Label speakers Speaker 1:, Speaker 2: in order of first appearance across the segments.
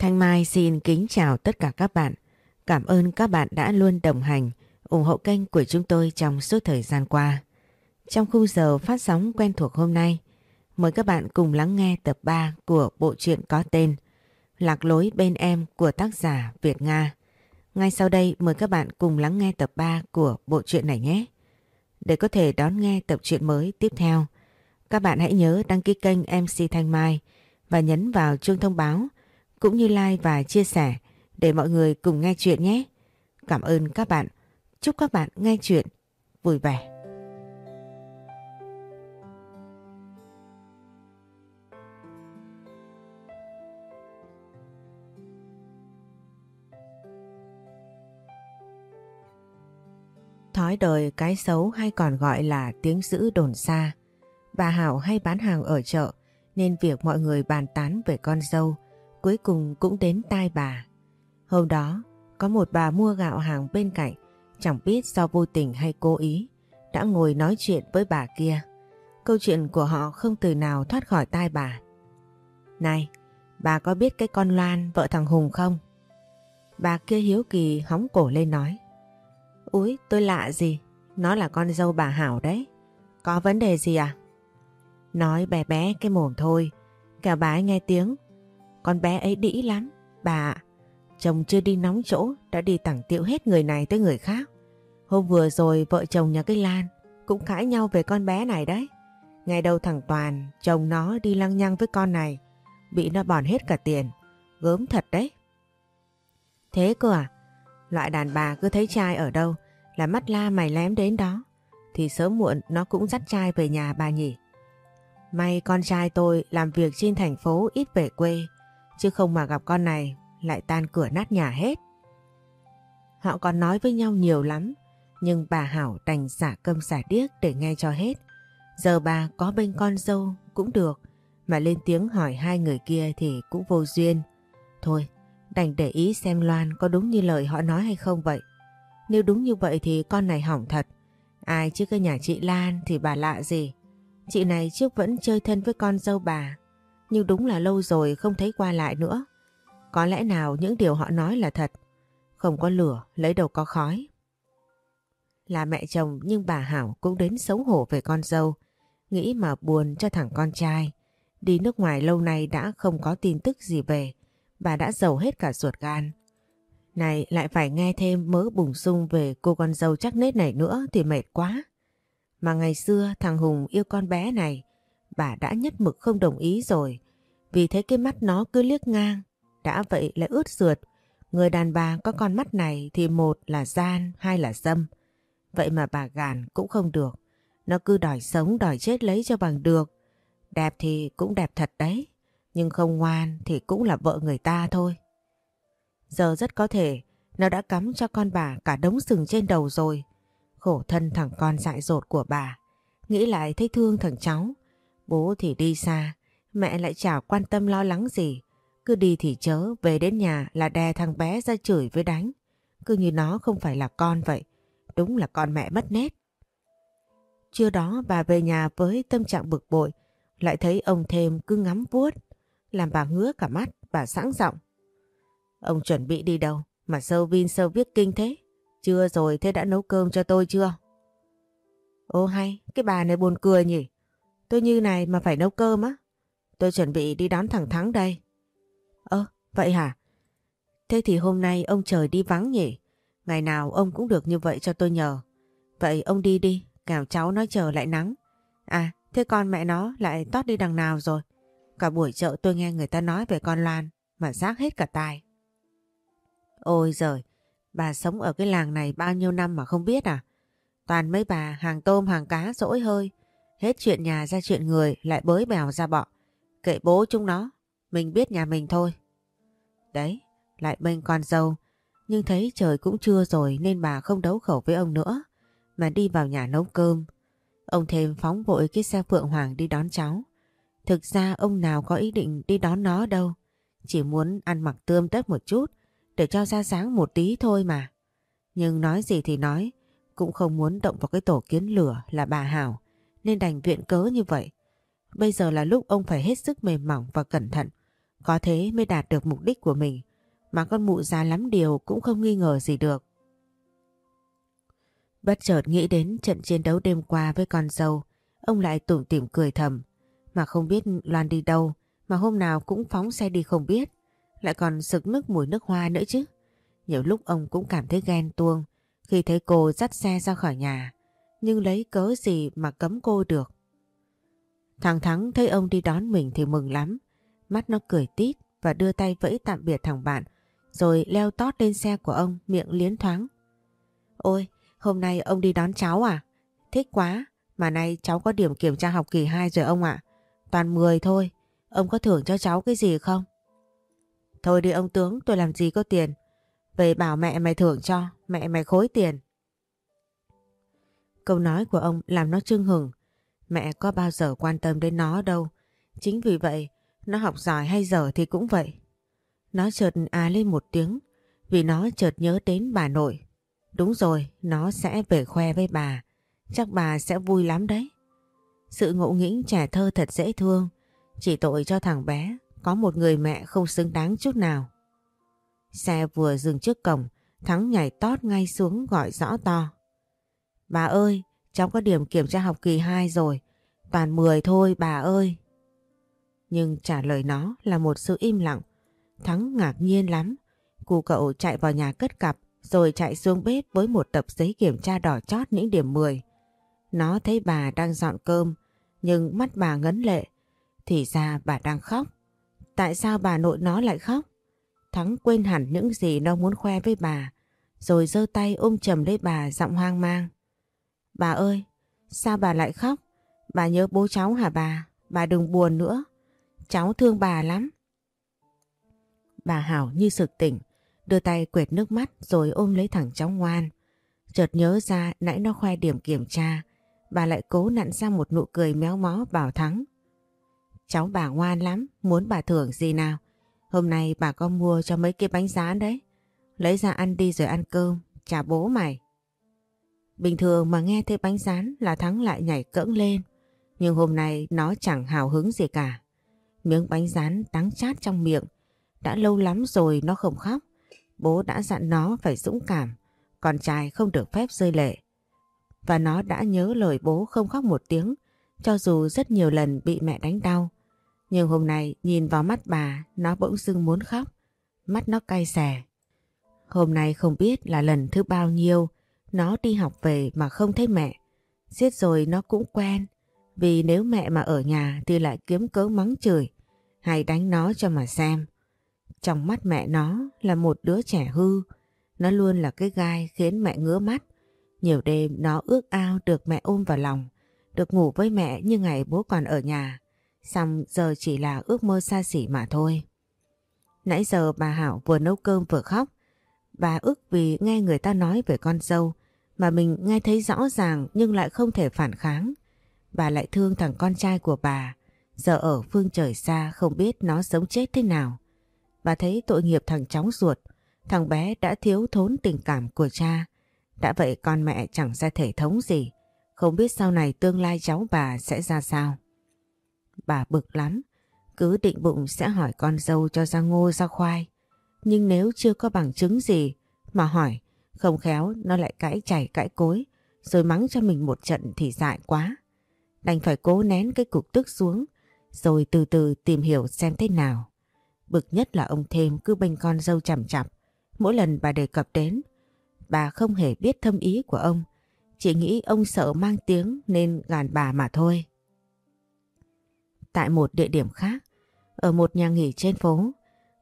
Speaker 1: Thanh Mai xin kính chào tất cả các bạn. Cảm ơn các bạn đã luôn đồng hành, ủng hộ kênh của chúng tôi trong suốt thời gian qua. Trong khung giờ phát sóng quen thuộc hôm nay, mời các bạn cùng lắng nghe tập 3 của bộ truyện có tên Lạc lối bên em của tác giả Việt Nga. Ngay sau đây mời các bạn cùng lắng nghe tập 3 của bộ truyện này nhé. Để có thể đón nghe tập truyện mới tiếp theo, các bạn hãy nhớ đăng ký kênh MC Thanh Mai và nhấn vào chuông thông báo cũng như like và chia sẻ để mọi người cùng nghe chuyện nhé. Cảm ơn các bạn. Chúc các bạn nghe chuyện vui vẻ. Thói đời cái xấu hay còn gọi là tiếng dữ đồn xa. Bà Hảo hay bán hàng ở chợ nên việc mọi người bàn tán về con dâu cuối cùng cũng đến tai bà. Hôm đó, có một bà mua gạo hàng bên cạnh, chẳng biết do vô tình hay cố ý, đã ngồi nói chuyện với bà kia. Câu chuyện của họ không từ nào thoát khỏi tai bà. Này, bà có biết cái con Loan vợ thằng Hùng không? Bà kia hiếu kỳ hóng cổ lên nói. Úi, tôi lạ gì, nó là con dâu bà Hảo đấy. Có vấn đề gì à? Nói bé bé cái mồm thôi, cả bà ấy nghe tiếng. Con bé ấy đĩ lắm, bà Chồng chưa đi nóng chỗ, đã đi tặng tiệu hết người này tới người khác. Hôm vừa rồi vợ chồng nhà cái Lan cũng cãi nhau về con bé này đấy. Ngày đầu thằng Toàn, chồng nó đi lăng nhăng với con này, bị nó bòn hết cả tiền. Gớm thật đấy. Thế cơ à? Loại đàn bà cứ thấy trai ở đâu là mắt la mày lém đến đó. Thì sớm muộn nó cũng dắt trai về nhà bà nhỉ. May con trai tôi làm việc trên thành phố ít về quê. Chứ không mà gặp con này lại tan cửa nát nhà hết. Họ còn nói với nhau nhiều lắm, nhưng bà Hảo đành xả cơm xả điếc để nghe cho hết. Giờ bà có bên con dâu cũng được, mà lên tiếng hỏi hai người kia thì cũng vô duyên. Thôi, đành để ý xem Loan có đúng như lời họ nói hay không vậy. Nếu đúng như vậy thì con này hỏng thật. Ai chứ cái nhà chị Lan thì bà lạ gì. Chị này trước vẫn chơi thân với con dâu bà. Nhưng đúng là lâu rồi không thấy qua lại nữa. Có lẽ nào những điều họ nói là thật. Không có lửa, lấy đầu có khói. Là mẹ chồng nhưng bà Hảo cũng đến xấu hổ về con dâu. Nghĩ mà buồn cho thằng con trai. Đi nước ngoài lâu nay đã không có tin tức gì về. Bà đã giàu hết cả ruột gan. Này lại phải nghe thêm mớ bùng sung về cô con dâu chắc nết này nữa thì mệt quá. Mà ngày xưa thằng Hùng yêu con bé này, bà đã nhất mực không đồng ý rồi. Vì thế cái mắt nó cứ liếc ngang, đã vậy lại ướt rượt. Người đàn bà có con mắt này thì một là gian, hai là dâm. Vậy mà bà gàn cũng không được. Nó cứ đòi sống, đòi chết lấy cho bằng được. Đẹp thì cũng đẹp thật đấy. Nhưng không ngoan thì cũng là vợ người ta thôi. Giờ rất có thể nó đã cắm cho con bà cả đống sừng trên đầu rồi. Khổ thân thằng con dại dột của bà. Nghĩ lại thấy thương thằng cháu. Bố thì đi xa, mẹ lại chả quan tâm lo lắng gì. Cứ đi thì chớ, về đến nhà là đè thằng bé ra chửi với đánh. Cứ như nó không phải là con vậy. Đúng là con mẹ mất nét. Trưa đó bà về nhà với tâm trạng bực bội, lại thấy ông thêm cứ ngắm vuốt. Làm bà ngứa cả mắt, bà sẵn giọng. Ông chuẩn bị đi đâu mà sâu vin sâu viết kinh thế? Chưa rồi thế đã nấu cơm cho tôi chưa? Ô hay, cái bà này buồn cười nhỉ? Tôi như này mà phải nấu cơm á? Tôi chuẩn bị đi đón thằng Thắng đây. Ơ, vậy hả? Thế thì hôm nay ông trời đi vắng nhỉ? Ngày nào ông cũng được như vậy cho tôi nhờ. Vậy ông đi đi, kẻo cháu nói chờ lại nắng. À, thế con mẹ nó lại tót đi đằng nào rồi? Cả buổi chợ tôi nghe người ta nói về con Loan mà rác hết cả tai. Ôi giời, bà sống ở cái làng này bao nhiêu năm mà không biết à? Toàn mấy bà hàng tôm hàng cá dỗi hơi. Hết chuyện nhà ra chuyện người lại bới bèo ra bọ. Kệ bố chúng nó, mình biết nhà mình thôi. Đấy, lại bên con dâu. Nhưng thấy trời cũng trưa rồi nên bà không đấu khẩu với ông nữa. Mà đi vào nhà nấu cơm. Ông thêm phóng vội cái xe Phượng Hoàng đi đón cháu. Thực ra ông nào có ý định đi đón nó đâu. Chỉ muốn ăn mặc tươm tất một chút để cho ra sáng một tí thôi mà. Nhưng nói gì thì nói, cũng không muốn động vào cái tổ kiến lửa là bà Hảo, nên đành viện cớ như vậy. Bây giờ là lúc ông phải hết sức mềm mỏng và cẩn thận, Có thế mới đạt được mục đích của mình mà con mụ già lắm điều cũng không nghi ngờ gì được. Bất chợt nghĩ đến trận chiến đấu đêm qua với con dâu, ông lại tủm tỉm cười thầm. Mà không biết Loan đi đâu, mà hôm nào cũng phóng xe đi không biết. Lại còn sực nước mùi nước hoa nữa chứ. Nhiều lúc ông cũng cảm thấy ghen tuông khi thấy cô dắt xe ra khỏi nhà. Nhưng lấy cớ gì mà cấm cô được. Thằng Thắng thấy ông đi đón mình thì mừng lắm. Mắt nó cười tít và đưa tay vẫy tạm biệt thằng bạn. Rồi leo tót lên xe của ông miệng liến thoáng. Ôi, hôm nay ông đi đón cháu à? Thích quá, mà nay cháu có điểm kiểm tra học kỳ 2 rồi ông ạ. Toàn 10 thôi, ông có thưởng cho cháu cái gì không? Thôi đi ông tướng, tôi làm gì có tiền. Về bảo mẹ mày thưởng cho, mẹ mày khối tiền. Câu nói của ông làm nó chưng hừng. Mẹ có bao giờ quan tâm đến nó đâu. Chính vì vậy, nó học giỏi hay dở thì cũng vậy. Nó chợt à lên một tiếng, vì nó chợt nhớ đến bà nội. Đúng rồi, nó sẽ về khoe với bà. Chắc bà sẽ vui lắm đấy. Sự ngộ nghĩnh trẻ thơ thật dễ thương. Chỉ tội cho thằng bé có một người mẹ không xứng đáng chút nào. Xe vừa dừng trước cổng, Thắng nhảy tót ngay xuống gọi rõ to. Bà ơi, cháu có điểm kiểm tra học kỳ 2 rồi. Toàn 10 thôi bà ơi. Nhưng trả lời nó là một sự im lặng. Thắng ngạc nhiên lắm. Cụ cậu chạy vào nhà cất cặp rồi chạy xuống bếp với một tập giấy kiểm tra đỏ chót những điểm 10. Nó thấy bà đang dọn cơm nhưng mắt bà ngấn lệ. Thì ra bà đang khóc. Tại sao bà nội nó lại khóc? Thắng quên hẳn những gì nó muốn khoe với bà, rồi giơ tay ôm chầm lấy bà giọng hoang mang. Bà ơi, sao bà lại khóc? Bà nhớ bố cháu hả bà? Bà đừng buồn nữa. Cháu thương bà lắm. Bà Hảo như sực tỉnh, đưa tay quệt nước mắt rồi ôm lấy thằng cháu ngoan. Chợt nhớ ra nãy nó khoe điểm kiểm tra, bà lại cố nặn ra một nụ cười méo mó bảo Thắng. Cháu bà ngoan lắm, muốn bà thưởng gì nào? Hôm nay bà có mua cho mấy cái bánh rán đấy. Lấy ra ăn đi rồi ăn cơm, trả bố mày. Bình thường mà nghe thấy bánh rán là Thắng lại nhảy cẫng lên. Nhưng hôm nay nó chẳng hào hứng gì cả. Miếng bánh rán đắng chát trong miệng. Đã lâu lắm rồi nó không khóc. Bố đã dặn nó phải dũng cảm. Con trai không được phép rơi lệ. Và nó đã nhớ lời bố không khóc một tiếng. Cho dù rất nhiều lần bị mẹ đánh đau. Nhưng hôm nay nhìn vào mắt bà, nó bỗng dưng muốn khóc. Mắt nó cay xè. Hôm nay không biết là lần thứ bao nhiêu nó đi học về mà không thấy mẹ. Giết rồi nó cũng quen. Vì nếu mẹ mà ở nhà thì lại kiếm cớ mắng chửi, hay đánh nó cho mà xem. Trong mắt mẹ nó là một đứa trẻ hư. Nó luôn là cái gai khiến mẹ ngứa mắt. Nhiều đêm nó ước ao được mẹ ôm vào lòng. Được ngủ với mẹ như ngày bố còn ở nhà. Xong giờ chỉ là ước mơ xa xỉ mà thôi. Nãy giờ bà Hảo vừa nấu cơm vừa khóc. Bà ức vì nghe người ta nói về con dâu mà mình nghe thấy rõ ràng nhưng lại không thể phản kháng. Bà lại thương thằng con trai của bà, giờ ở phương trời xa không biết nó sống chết thế nào. Bà thấy tội nghiệp thằng cháu ruột, thằng bé đã thiếu thốn tình cảm của cha. Đã vậy con mẹ chẳng ra thể thống gì, không biết sau này tương lai cháu bà sẽ ra sao. Bà bực lắm, cứ định bụng sẽ hỏi con dâu cho ra ngô ra khoai. Nhưng nếu chưa có bằng chứng gì mà hỏi, không khéo nó lại cãi chảy cãi cối, rồi mắng cho mình một trận thì dại quá. Đành phải cố nén cái cục tức xuống, rồi từ từ tìm hiểu xem thế nào. Bực nhất là ông thêm cứ bênh con dâu chằm chặp. Mỗi lần bà đề cập đến, bà không hề biết thâm ý của ông. Chỉ nghĩ ông sợ mang tiếng nên gàn bà mà thôi. Tại một địa điểm khác, ở một nhà nghỉ trên phố,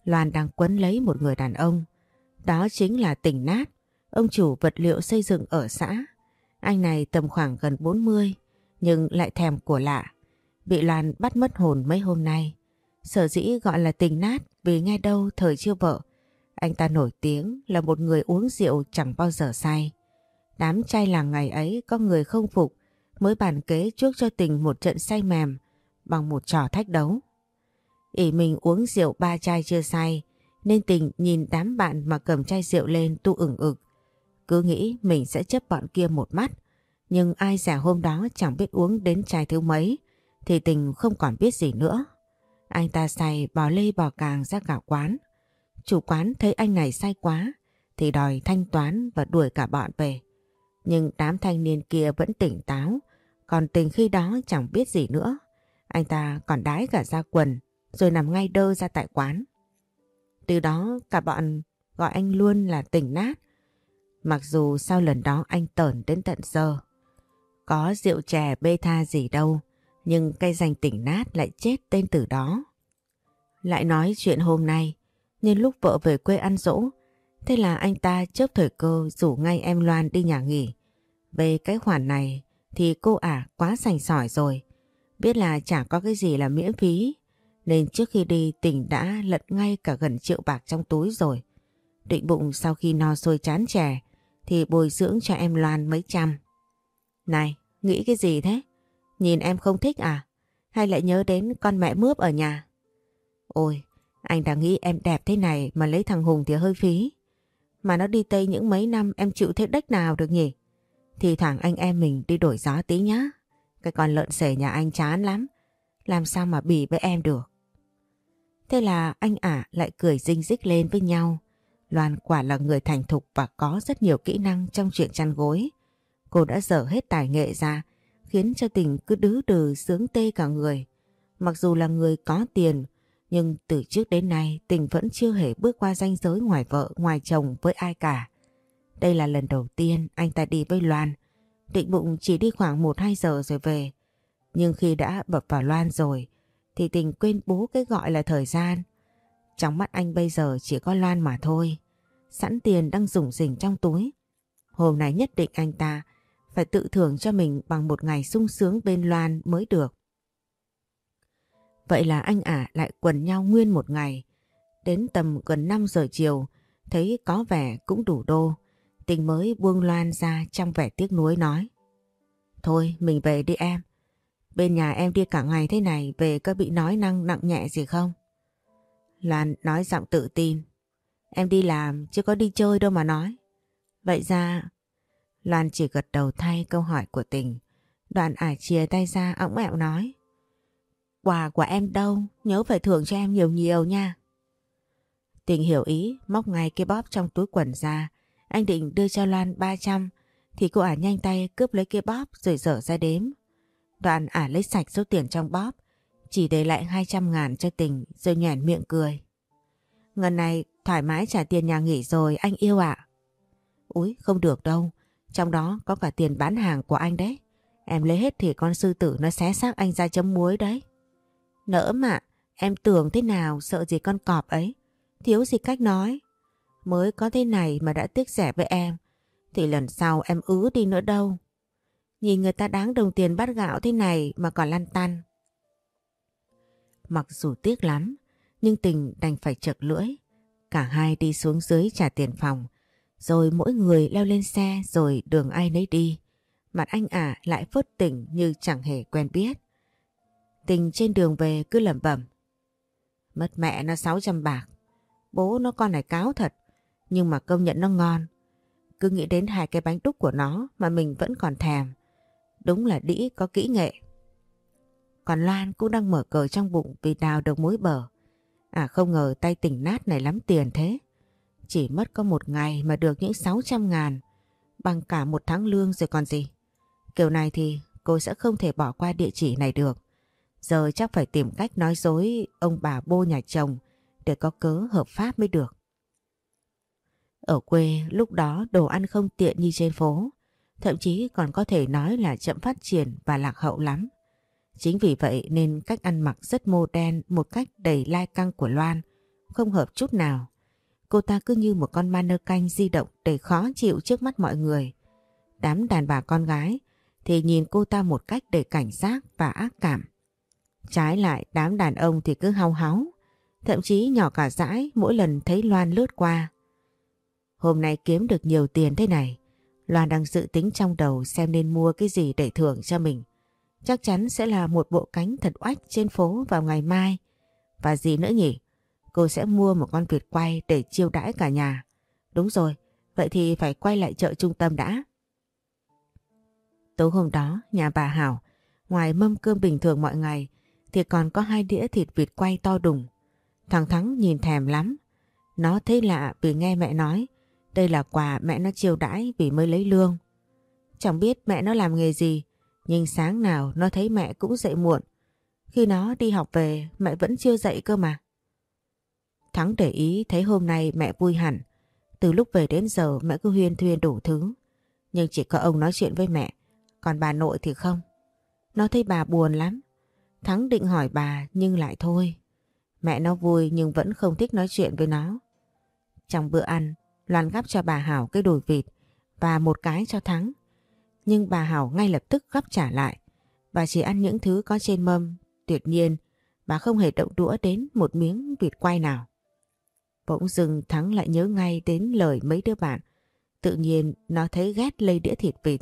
Speaker 1: Loan đang quấn lấy một người đàn ông. Đó chính là tỉnh nát, ông chủ vật liệu xây dựng ở xã. Anh này tầm khoảng gần 40, nhưng lại thèm của lạ. Bị Loan bắt mất hồn mấy hôm nay. Sở dĩ gọi là tình nát vì nghe đâu thời chưa vợ. Anh ta nổi tiếng là một người uống rượu chẳng bao giờ say. Đám trai làng ngày ấy có người không phục mới bàn kế trước cho tình một trận say mềm bằng một trò thách đấu. ỉ mình uống rượu ba chai chưa say nên tình nhìn đám bạn mà cầm chai rượu lên tu ửng ực. Cứ nghĩ mình sẽ chấp bọn kia một mắt nhưng ai giả hôm đó chẳng biết uống đến chai thứ mấy thì tình không còn biết gì nữa. Anh ta say bò lê bò càng ra cả quán. Chủ quán thấy anh này say quá thì đòi thanh toán và đuổi cả bọn về. Nhưng đám thanh niên kia vẫn tỉnh táo, còn tình khi đó chẳng biết gì nữa. Anh ta còn đái cả ra quần rồi nằm ngay đơ ra tại quán. Từ đó cả bọn gọi anh luôn là tỉnh nát. Mặc dù sau lần đó anh tởn đến tận giờ. Có rượu chè bê tha gì đâu, nhưng cây danh tỉnh nát lại chết tên tử đó. Lại nói chuyện hôm nay, nhân lúc vợ về quê ăn dỗ, thế là anh ta chớp thời cơ rủ ngay em Loan đi nhà nghỉ. Về cái khoản này thì cô ả quá sành sỏi rồi. Biết là chả có cái gì là miễn phí nên trước khi đi tỉnh đã lật ngay cả gần triệu bạc trong túi rồi. Định bụng sau khi no sôi chán chè thì bồi dưỡng cho em Loan mấy trăm. Này, nghĩ cái gì thế? Nhìn em không thích à? Hay lại nhớ đến con mẹ mướp ở nhà? Ôi, anh đã nghĩ em đẹp thế này mà lấy thằng Hùng thì hơi phí. Mà nó đi Tây những mấy năm em chịu thế đách nào được nhỉ? Thì thẳng anh em mình đi đổi gió tí nhá. Cái con lợn sể nhà anh chán lắm. Làm sao mà bỉ với em được? Thế là anh ả lại cười rinh rích lên với nhau. Loan quả là người thành thục và có rất nhiều kỹ năng trong chuyện chăn gối. Cô đã dở hết tài nghệ ra, khiến cho tình cứ đứ đừ sướng tê cả người. Mặc dù là người có tiền, nhưng từ trước đến nay tình vẫn chưa hề bước qua ranh giới ngoài vợ, ngoài chồng với ai cả. Đây là lần đầu tiên anh ta đi với Loan. Định bụng chỉ đi khoảng 1-2 giờ rồi về. Nhưng khi đã bập vào Loan rồi, thì tình quên bố cái gọi là thời gian. Trong mắt anh bây giờ chỉ có Loan mà thôi. Sẵn tiền đang rủng rỉnh trong túi. Hôm nay nhất định anh ta phải tự thưởng cho mình bằng một ngày sung sướng bên Loan mới được. Vậy là anh ả lại quần nhau nguyên một ngày. Đến tầm gần 5 giờ chiều, thấy có vẻ cũng đủ đô. Tình mới buông Loan ra trong vẻ tiếc nuối nói. Thôi mình về đi em. Bên nhà em đi cả ngày thế này về có bị nói năng nặng nhẹ gì không? Loan nói giọng tự tin. Em đi làm chứ có đi chơi đâu mà nói. Vậy ra... Loan chỉ gật đầu thay câu hỏi của tình. Đoạn ải chia tay ra ống ẹo nói. Quà của em đâu, nhớ phải thưởng cho em nhiều nhiều nha. Tình hiểu ý, móc ngay cái bóp trong túi quần ra. Anh định đưa cho Loan 300 thì cô ả nhanh tay cướp lấy cái bóp rồi dở ra đếm. Đoạn ả lấy sạch số tiền trong bóp, chỉ để lại 200 ngàn cho tình rồi nhoẻn miệng cười. Ngân này thoải mái trả tiền nhà nghỉ rồi anh yêu ạ. À? Úi không được đâu, trong đó có cả tiền bán hàng của anh đấy. Em lấy hết thì con sư tử nó xé xác anh ra chấm muối đấy. Nỡ mà, em tưởng thế nào sợ gì con cọp ấy. Thiếu gì cách nói. Mới có thế này mà đã tiếc rẻ với em. Thì lần sau em ứ đi nữa đâu. Nhìn người ta đáng đồng tiền bát gạo thế này mà còn lăn tăn. Mặc dù tiếc lắm, nhưng tình đành phải chật lưỡi. Cả hai đi xuống dưới trả tiền phòng, rồi mỗi người leo lên xe rồi đường ai nấy đi. Mặt anh ả lại phớt tỉnh như chẳng hề quen biết. Tình trên đường về cứ lẩm bẩm. Mất mẹ nó 600 bạc. Bố nó con này cáo thật, nhưng mà công nhận nó ngon. Cứ nghĩ đến hai cái bánh đúc của nó mà mình vẫn còn thèm. Đúng là đĩ có kỹ nghệ. Còn Loan cũng đang mở cờ trong bụng vì đào được mối bờ. À không ngờ tay tỉnh nát này lắm tiền thế. Chỉ mất có một ngày mà được những 600 ngàn. Bằng cả một tháng lương rồi còn gì. Kiểu này thì cô sẽ không thể bỏ qua địa chỉ này được. Giờ chắc phải tìm cách nói dối ông bà bô nhà chồng để có cớ hợp pháp mới được. Ở quê, lúc đó đồ ăn không tiện như trên phố. Thậm chí còn có thể nói là chậm phát triển và lạc hậu lắm. Chính vì vậy nên cách ăn mặc rất mô đen một cách đầy lai căng của Loan, không hợp chút nào. Cô ta cứ như một con ma nơ canh di động để khó chịu trước mắt mọi người. Đám đàn bà con gái thì nhìn cô ta một cách đầy cảnh giác và ác cảm. Trái lại đám đàn ông thì cứ hao háo, thậm chí nhỏ cả dãi mỗi lần thấy Loan lướt qua. Hôm nay kiếm được nhiều tiền thế này, Loan đang dự tính trong đầu xem nên mua cái gì để thưởng cho mình. Chắc chắn sẽ là một bộ cánh thật oách trên phố vào ngày mai. Và gì nữa nhỉ? Cô sẽ mua một con vịt quay để chiêu đãi cả nhà. Đúng rồi, vậy thì phải quay lại chợ trung tâm đã. Tối hôm đó, nhà bà Hảo, ngoài mâm cơm bình thường mọi ngày, thì còn có hai đĩa thịt vịt quay to đùng. Thằng Thắng nhìn thèm lắm. Nó thấy lạ vì nghe mẹ nói đây là quà mẹ nó chiêu đãi vì mới lấy lương. Chẳng biết mẹ nó làm nghề gì nhưng sáng nào nó thấy mẹ cũng dậy muộn. Khi nó đi học về mẹ vẫn chưa dậy cơ mà. Thắng để ý thấy hôm nay mẹ vui hẳn. Từ lúc về đến giờ mẹ cứ huyên thuyên đủ thứ. Nhưng chỉ có ông nói chuyện với mẹ. Còn bà nội thì không. Nó thấy bà buồn lắm. Thắng định hỏi bà nhưng lại thôi. Mẹ nó vui nhưng vẫn không thích nói chuyện với nó. Trong bữa ăn, Loan gắp cho bà Hảo cái đùi vịt và một cái cho Thắng. Nhưng bà Hảo ngay lập tức gắp trả lại. Bà chỉ ăn những thứ có trên mâm. Tuyệt nhiên, bà không hề động đũa đến một miếng vịt quay nào. Bỗng dưng Thắng lại nhớ ngay đến lời mấy đứa bạn. Tự nhiên nó thấy ghét lây đĩa thịt vịt.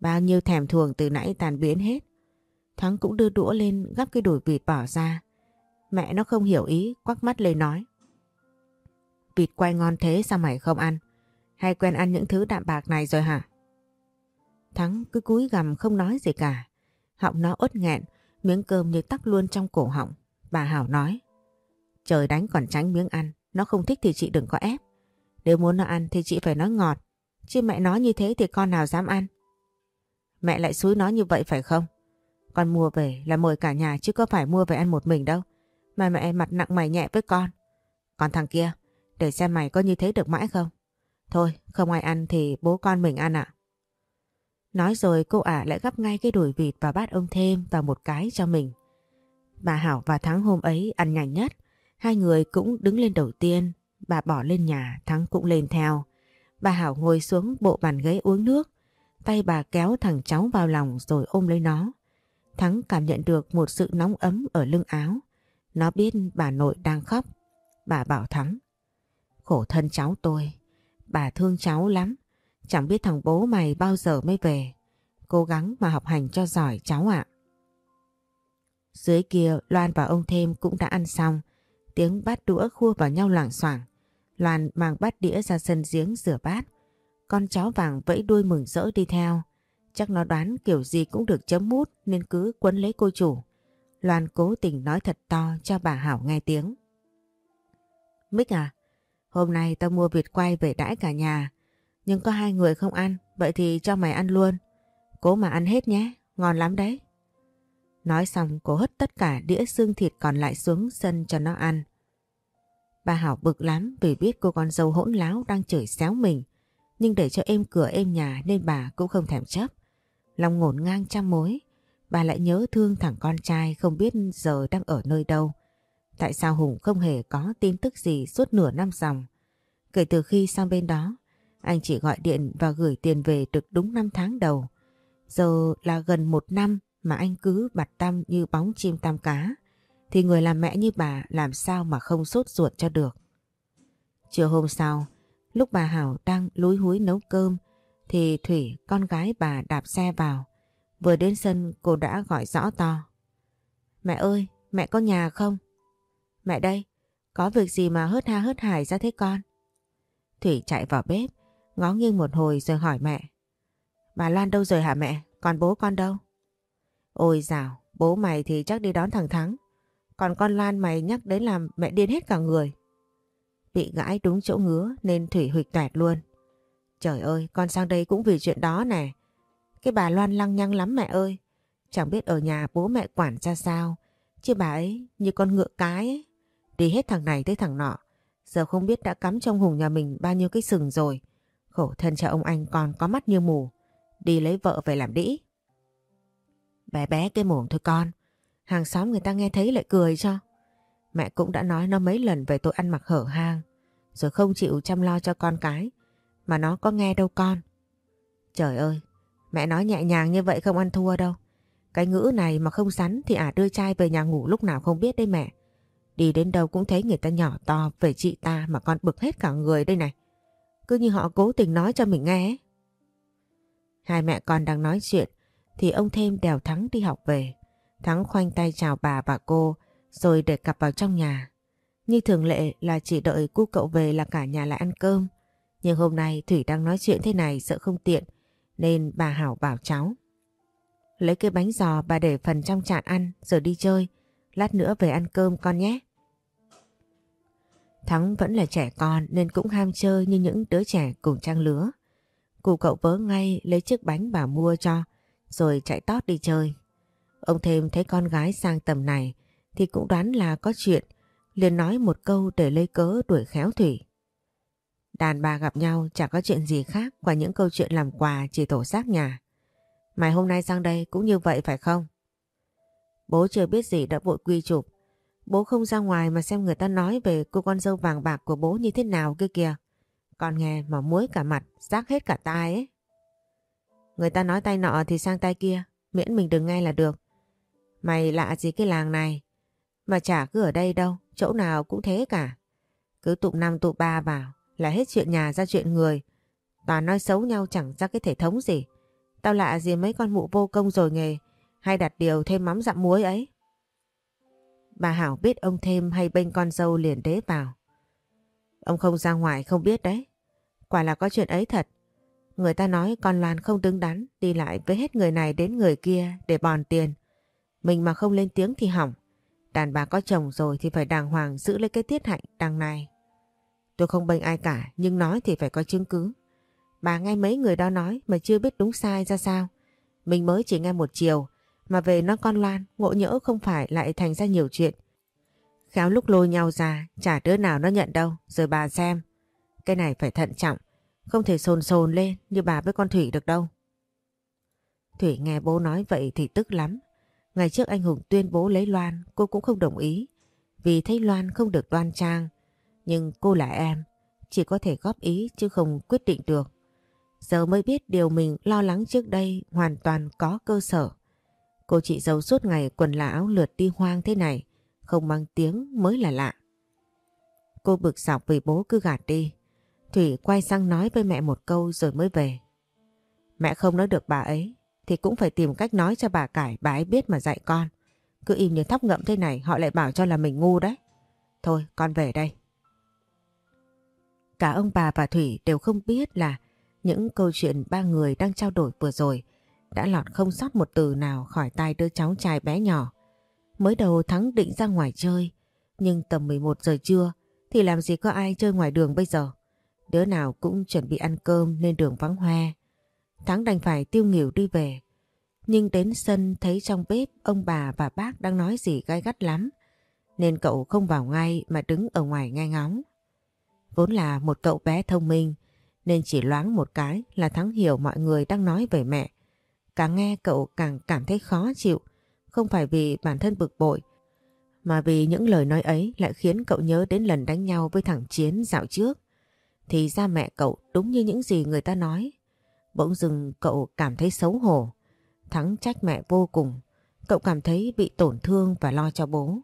Speaker 1: Bao nhiêu thèm thuồng từ nãy tàn biến hết. Thắng cũng đưa đũa lên gắp cái đùi vịt bỏ ra. Mẹ nó không hiểu ý, quắc mắt lên nói. Vịt quay ngon thế sao mày không ăn? Hay quen ăn những thứ đạm bạc này rồi hả? Thắng cứ cúi gằm không nói gì cả. Họng nó ốt nghẹn, miếng cơm như tắc luôn trong cổ họng. Bà Hảo nói. Trời đánh còn tránh miếng ăn, nó không thích thì chị đừng có ép. Nếu muốn nó ăn thì chị phải nói ngọt. Chứ mẹ nói như thế thì con nào dám ăn. Mẹ lại xúi nó như vậy phải không? Con mua về là mời cả nhà chứ có phải mua về ăn một mình đâu. Mà mẹ mặt nặng mày nhẹ với con. Còn thằng kia, để xem mày có như thế được mãi không? Thôi, không ai ăn thì bố con mình ăn ạ. Nói rồi cô ả lại gắp ngay cái đùi vịt và bát ông thêm vào một cái cho mình. Bà Hảo và Thắng hôm ấy ăn nhanh nhất. Hai người cũng đứng lên đầu tiên. Bà bỏ lên nhà, Thắng cũng lên theo. Bà Hảo ngồi xuống bộ bàn ghế uống nước. Tay bà kéo thằng cháu vào lòng rồi ôm lấy nó. Thắng cảm nhận được một sự nóng ấm ở lưng áo. Nó biết bà nội đang khóc. Bà bảo Thắng. Khổ thân cháu tôi. Bà thương cháu lắm. Chẳng biết thằng bố mày bao giờ mới về. Cố gắng mà học hành cho giỏi cháu ạ. Dưới kia Loan và ông Thêm cũng đã ăn xong. Tiếng bát đũa khua vào nhau loảng xoảng. Loan mang bát đĩa ra sân giếng rửa bát. Con chó vàng vẫy đuôi mừng rỡ đi theo. Chắc nó đoán kiểu gì cũng được chấm mút nên cứ quấn lấy cô chủ. Loan cố tình nói thật to cho bà Hảo nghe tiếng. Mích à, hôm nay tao mua vịt quay về đãi cả nhà. Nhưng có hai người không ăn, vậy thì cho mày ăn luôn. Cố mà ăn hết nhé, ngon lắm đấy. Nói xong cô hất tất cả đĩa xương thịt còn lại xuống sân cho nó ăn. Bà Hảo bực lắm vì biết cô con dâu hỗn láo đang chửi xéo mình. Nhưng để cho êm cửa êm nhà nên bà cũng không thèm chấp. Lòng ngổn ngang trăm mối. Bà lại nhớ thương thằng con trai không biết giờ đang ở nơi đâu. Tại sao Hùng không hề có tin tức gì suốt nửa năm dòng. Kể từ khi sang bên đó, anh chỉ gọi điện và gửi tiền về được đúng 5 tháng đầu. Giờ là gần một năm mà anh cứ bặt tâm như bóng chim tam cá. Thì người làm mẹ như bà làm sao mà không sốt ruột cho được. Chiều hôm sau, lúc bà Hảo đang lúi húi nấu cơm, thì Thủy, con gái bà đạp xe vào. Vừa đến sân cô đã gọi rõ to. Mẹ ơi, mẹ có nhà không? Mẹ đây, có việc gì mà hớt ha hớt hải ra thế con? Thủy chạy vào bếp, ngó nghiêng một hồi rồi hỏi mẹ. Bà Loan đâu rồi hả mẹ? Còn bố con đâu? Ôi dào, bố mày thì chắc đi đón thằng Thắng. Còn con Lan mày nhắc đến làm mẹ điên hết cả người. Bị gãi đúng chỗ ngứa nên Thủy hụt toẹt luôn. Trời ơi, con sang đây cũng vì chuyện đó nè. Cái bà Loan lăng nhăng lắm mẹ ơi. Chẳng biết ở nhà bố mẹ quản ra sao. Chứ bà ấy như con ngựa cái ấy. Đi hết thằng này tới thằng nọ. Giờ không biết đã cắm trong hùng nhà mình bao nhiêu cái sừng rồi. Khổ thân cho ông anh còn có mắt như mù. Đi lấy vợ về làm đĩ. Bé bé cái mồm thôi con. Hàng xóm người ta nghe thấy lại cười cho. Mẹ cũng đã nói nó mấy lần về tội ăn mặc hở hang. Rồi không chịu chăm lo cho con cái. Mà nó có nghe đâu con. Trời ơi, mẹ nói nhẹ nhàng như vậy không ăn thua đâu. Cái ngữ này mà không sắn thì ả đưa trai về nhà ngủ lúc nào không biết đấy mẹ. Đi đến đâu cũng thấy người ta nhỏ to về chị ta mà con bực hết cả người đây này. Cứ như họ cố tình nói cho mình nghe. Hai mẹ con đang nói chuyện, thì ông thêm đèo Thắng đi học về. Thắng khoanh tay chào bà và cô, rồi để cặp vào trong nhà. Như thường lệ là chỉ đợi cu cậu về là cả nhà lại ăn cơm. Nhưng hôm nay Thủy đang nói chuyện thế này sợ không tiện, nên bà Hảo bảo cháu. Lấy cái bánh giò bà để phần trong chạn ăn, rồi đi chơi. lát nữa về ăn cơm con nhé. Thắng vẫn là trẻ con nên cũng ham chơi như những đứa trẻ cùng trang lứa. Cụ cậu vớ ngay lấy chiếc bánh bà mua cho, rồi chạy tót đi chơi. Ông thêm thấy con gái sang tầm này thì cũng đoán là có chuyện, liền nói một câu để lấy cớ đuổi khéo Thủy. Đàn bà gặp nhau chẳng có chuyện gì khác ngoài những câu chuyện làm quà chỉ tổ xác nhà. Mày hôm nay sang đây cũng như vậy phải không? Bố chưa biết gì đã vội quy chụp. Bố không ra ngoài mà xem người ta nói về cô con dâu vàng bạc của bố như thế nào kia kìa. còn nghe mà muối cả mặt, rác hết cả tai ấy. Người ta nói tay nọ thì sang tay kia, miễn mình đừng nghe là được. Mày lạ gì cái làng này, mà chả cứ ở đây đâu, chỗ nào cũng thế cả. Cứ tụ năm tụ ba vào là hết chuyện nhà ra chuyện người. Toàn nói xấu nhau chẳng ra cái thể thống gì. Tao lạ gì mấy con mụ vô công rồi nghề, hay đặt điều thêm mắm dặm muối ấy. Bà Hảo biết ông thêm hay bênh con dâu liền đế vào. Ông không ra ngoài không biết đấy. Quả là có chuyện ấy thật. Người ta nói con Loan không đứng đắn, đi lại với hết người này đến người kia để bòn tiền. Mình mà không lên tiếng thì hỏng. Đàn bà có chồng rồi thì phải đàng hoàng giữ lấy cái tiết hạnh đằng này. Tôi không bênh ai cả, nhưng nói thì phải có chứng cứ. Bà nghe mấy người đó nói mà chưa biết đúng sai ra sao. Mình mới chỉ nghe một chiều mà về nó con Loan ngộ nhỡ không phải lại thành ra nhiều chuyện. Khéo lúc lôi nhau ra chả đứa nào nó nhận đâu rồi bà xem. Cái này phải thận trọng không thể sồn sồn lên như bà với con Thủy được đâu. Thủy nghe bố nói vậy thì tức lắm. Ngày trước anh Hùng tuyên bố lấy Loan cô cũng không đồng ý vì thấy Loan không được đoan trang. Nhưng cô là em, chỉ có thể góp ý chứ không quyết định được. Giờ mới biết điều mình lo lắng trước đây hoàn toàn có cơ sở. Cô chị giấu suốt ngày quần là áo lượt đi hoang thế này, không mang tiếng mới là lạ. Cô bực dọc vì bố cứ gạt đi. Thủy quay sang nói với mẹ một câu rồi mới về. Mẹ không nói được bà ấy, thì cũng phải tìm cách nói cho bà cải bà ấy biết mà dạy con. Cứ im như thóc ngậm thế này họ lại bảo cho là mình ngu đấy. Thôi con về đây. Cả ông bà và Thủy đều không biết là những câu chuyện ba người đang trao đổi vừa rồi đã lọt không sót một từ nào khỏi tai đứa cháu trai bé nhỏ. Mới đầu Thắng định ra ngoài chơi, nhưng tầm 11 giờ trưa thì làm gì có ai chơi ngoài đường bây giờ. Đứa nào cũng chuẩn bị ăn cơm nên đường vắng hoe. Thắng đành phải tiêu nghỉu đi về. Nhưng đến sân thấy trong bếp ông bà và bác đang nói gì gai gắt lắm. Nên cậu không vào ngay mà đứng ở ngoài nghe ngóng. Vốn là một cậu bé thông minh nên chỉ loáng một cái là Thắng hiểu mọi người đang nói về mẹ. Càng nghe cậu càng cảm thấy khó chịu, không phải vì bản thân bực bội, mà vì những lời nói ấy lại khiến cậu nhớ đến lần đánh nhau với thằng Chiến dạo trước. Thì ra mẹ cậu đúng như những gì người ta nói. Bỗng dưng cậu cảm thấy xấu hổ. Thắng trách mẹ vô cùng. Cậu cảm thấy bị tổn thương và lo cho bố.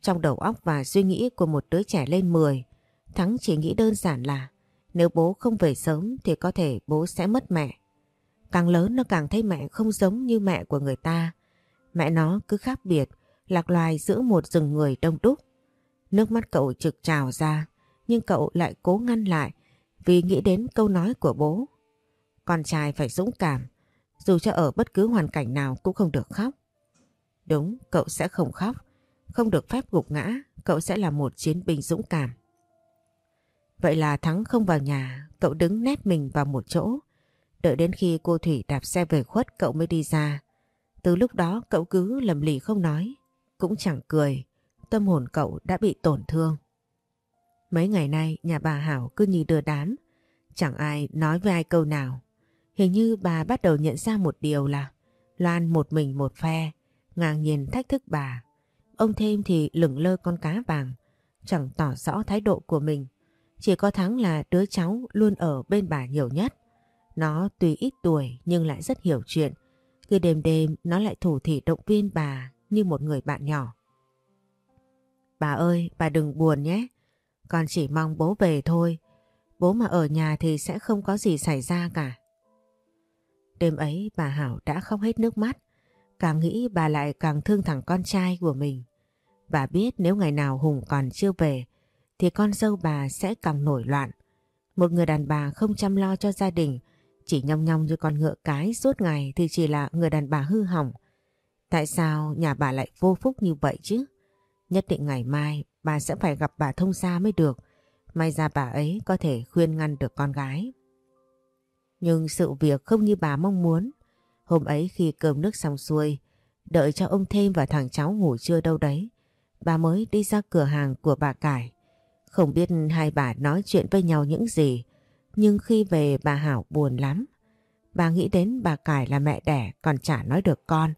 Speaker 1: Trong đầu óc và suy nghĩ của một đứa trẻ lên 10, Thắng chỉ nghĩ đơn giản là nếu bố không về sớm thì có thể bố sẽ mất mẹ. Càng lớn nó càng thấy mẹ không giống như mẹ của người ta. Mẹ nó cứ khác biệt, lạc loài giữa một rừng người đông đúc. Nước mắt cậu trực trào ra, nhưng cậu lại cố ngăn lại vì nghĩ đến câu nói của bố. Con trai phải dũng cảm, dù cho ở bất cứ hoàn cảnh nào cũng không được khóc. Đúng, cậu sẽ không khóc, không được phép gục ngã, cậu sẽ là một chiến binh dũng cảm. Vậy là Thắng không vào nhà, cậu đứng nép mình vào một chỗ. Đợi đến khi cô Thủy đạp xe về khuất cậu mới đi ra. Từ lúc đó cậu cứ lầm lì không nói, cũng chẳng cười. Tâm hồn cậu đã bị tổn thương. Mấy ngày nay nhà bà Hảo cứ như đưa đám. Chẳng ai nói với ai câu nào. Hình như bà bắt đầu nhận ra một điều là Loan một mình một phe, ngang nhiên thách thức bà. Ông thêm thì lửng lơ con cá vàng, chẳng tỏ rõ thái độ của mình. Chỉ có Thắng là đứa cháu luôn ở bên bà nhiều nhất. Nó tuy ít tuổi nhưng lại rất hiểu chuyện. Cứ đêm đêm nó lại thủ thị động viên bà như một người bạn nhỏ. Bà ơi, bà đừng buồn nhé. Con chỉ mong bố về thôi. Bố mà ở nhà thì sẽ không có gì xảy ra cả. Đêm ấy bà Hảo đã khóc hết nước mắt. Càng nghĩ bà lại càng thương thằng con trai của mình. Bà biết nếu ngày nào Hùng còn chưa về thì con dâu bà sẽ càng nổi loạn. Một người đàn bà không chăm lo cho gia đình, chỉ nhong nhong như con ngựa cái suốt ngày thì chỉ là người đàn bà hư hỏng. Tại sao nhà bà lại vô phúc như vậy chứ? Nhất định ngày mai bà sẽ phải gặp bà thông gia mới được. May ra bà ấy có thể khuyên ngăn được con gái. Nhưng sự việc không như bà mong muốn. Hôm ấy khi cơm nước xong xuôi, đợi cho ông thêm và thằng cháu ngủ trưa đâu đấy, bà mới đi ra cửa hàng của bà Cải. Không biết hai bà nói chuyện với nhau những gì, nhưng khi về bà Hảo buồn lắm. Bà nghĩ đến bà Cải là mẹ đẻ còn chả nói được con,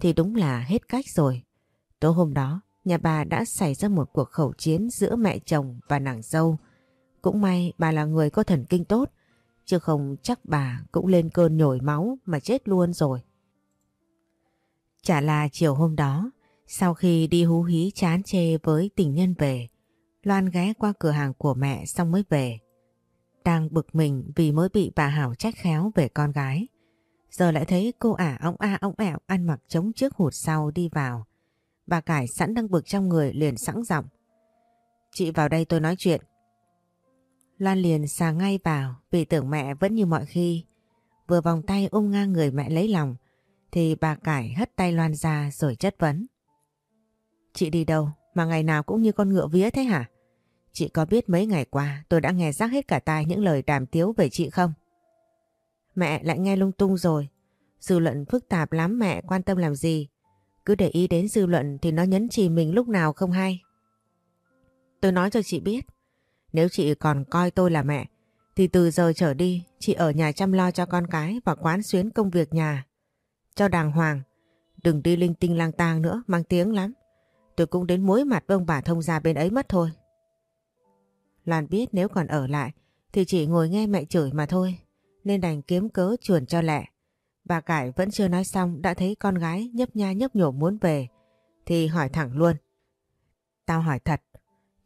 Speaker 1: thì đúng là hết cách rồi. Tối hôm đó, nhà bà đã xảy ra một cuộc khẩu chiến giữa mẹ chồng và nàng dâu. Cũng may bà là người có thần kinh tốt, chứ không chắc bà cũng lên cơn nhồi máu mà chết luôn rồi. Chả là chiều hôm đó, sau khi đi hú hí chán chê với tình nhân về, Loan ghé qua cửa hàng của mẹ xong mới về. Đang bực mình vì mới bị bà Hảo trách khéo về con gái. Giờ lại thấy cô ả ống a ống ẻo ăn mặc chống trước hụt sau đi vào. Bà Cải sẵn đang bực trong người liền sẵn giọng. Chị vào đây tôi nói chuyện. Loan liền xà ngay vào, vì tưởng mẹ vẫn như mọi khi. Vừa vòng tay ôm ngang người mẹ lấy lòng, thì bà Cải hất tay Loan ra rồi chất vấn. Chị đi đâu mà ngày nào cũng như con ngựa vía thế hả? Chị có biết mấy ngày qua tôi đã nghe rác hết cả tai những lời đàm tiếu về chị không? Mẹ lại nghe lung tung rồi. Dư luận phức tạp lắm mẹ, quan tâm làm gì. Cứ để ý đến dư luận thì nó nhấn chì mình lúc nào không hay. Tôi nói cho chị biết. Nếu chị còn coi tôi là mẹ, thì từ giờ trở đi, chị ở nhà chăm lo cho con cái và quán xuyến công việc nhà. Cho đàng hoàng. Đừng đi linh tinh lang tang nữa, mang tiếng lắm. Tôi cũng đến mối mặt với ông bà thông gia bên ấy mất thôi. Lan biết nếu còn ở lại thì chỉ ngồi nghe mẹ chửi mà thôi nên đành kiếm cớ chuồn cho lẹ. Bà Cải vẫn chưa nói xong đã thấy con gái nhấp nha nhấp nhổ muốn về thì hỏi thẳng luôn. Tao hỏi thật,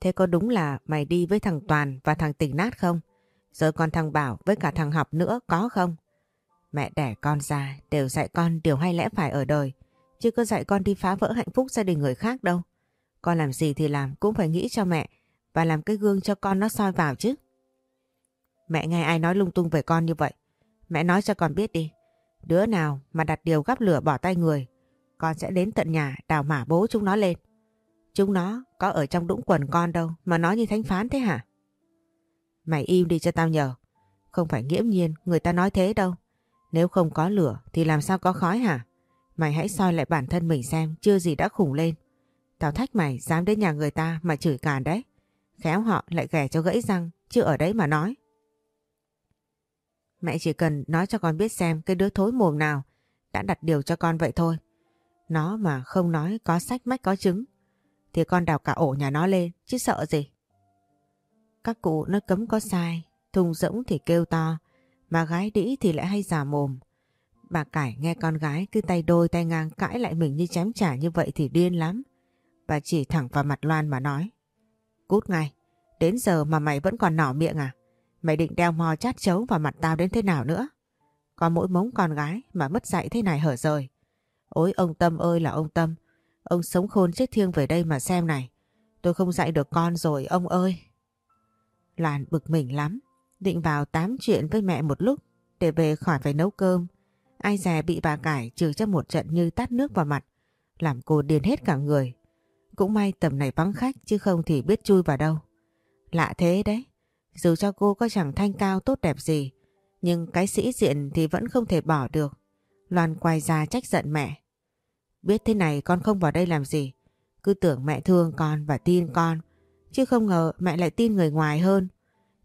Speaker 1: thế có đúng là mày đi với thằng Toàn và thằng Tình Nát không? Rồi còn thằng Bảo với cả thằng Học nữa có không? Mẹ đẻ con ra đều dạy con điều hay lẽ phải ở đời chứ có dạy con đi phá vỡ hạnh phúc gia đình người khác đâu. Con làm gì thì làm cũng phải nghĩ cho mẹ và làm cái gương cho con nó soi vào chứ. Mẹ nghe ai nói lung tung về con như vậy. Mẹ nói cho con biết đi. Đứa nào mà đặt điều gắp lửa bỏ tay người, con sẽ đến tận nhà đào mả bố chúng nó lên. Chúng nó có ở trong đũng quần con đâu mà nói như thánh phán thế hả? Mày im đi cho tao nhờ. Không phải nghiễm nhiên người ta nói thế đâu. Nếu không có lửa thì làm sao có khói hả? Mày hãy soi lại bản thân mình xem chưa gì đã khủng lên. Tao thách mày dám đến nhà người ta mà chửi càn đấy. Khéo họ lại ghẻ cho gãy răng chứ ở đấy mà nói. Mẹ chỉ cần nói cho con biết xem cái đứa thối mồm nào đã đặt điều cho con vậy thôi. Nó mà không nói có sách mách có trứng thì con đào cả ổ nhà nó lên chứ sợ gì. Các cụ nó cấm có sai, thùng rỗng thì kêu to, mà gái đĩ thì lại hay giả mồm. Bà Cải nghe con gái cứ tay đôi tay ngang cãi lại mình như chém trả như vậy thì điên lắm. Bà chỉ thẳng vào mặt Loan mà nói. Cút ngay, đến giờ mà mày vẫn còn nỏ miệng à? Mày định đeo mò chát chấu vào mặt tao đến thế nào nữa? Có mỗi mống con gái mà mất dạy thế này hở rời. Ôi ông Tâm ơi là ông Tâm. Ông sống khôn chết thiêng về đây mà xem này. Tôi không dạy được con rồi ông ơi. Lan bực mình lắm. Định vào tám chuyện với mẹ một lúc để về khỏi phải nấu cơm. Ai dè bị bà cải trừ cho một trận như tát nước vào mặt. Làm cô điên hết cả người. Cũng may tầm này vắng khách chứ không thì biết chui vào đâu. Lạ thế đấy. Dù cho cô có chẳng thanh cao tốt đẹp gì, nhưng cái sĩ diện thì vẫn không thể bỏ được. Loan quay ra trách giận mẹ. Biết thế này con không vào đây làm gì. Cứ tưởng mẹ thương con và tin con. Chứ không ngờ mẹ lại tin người ngoài hơn.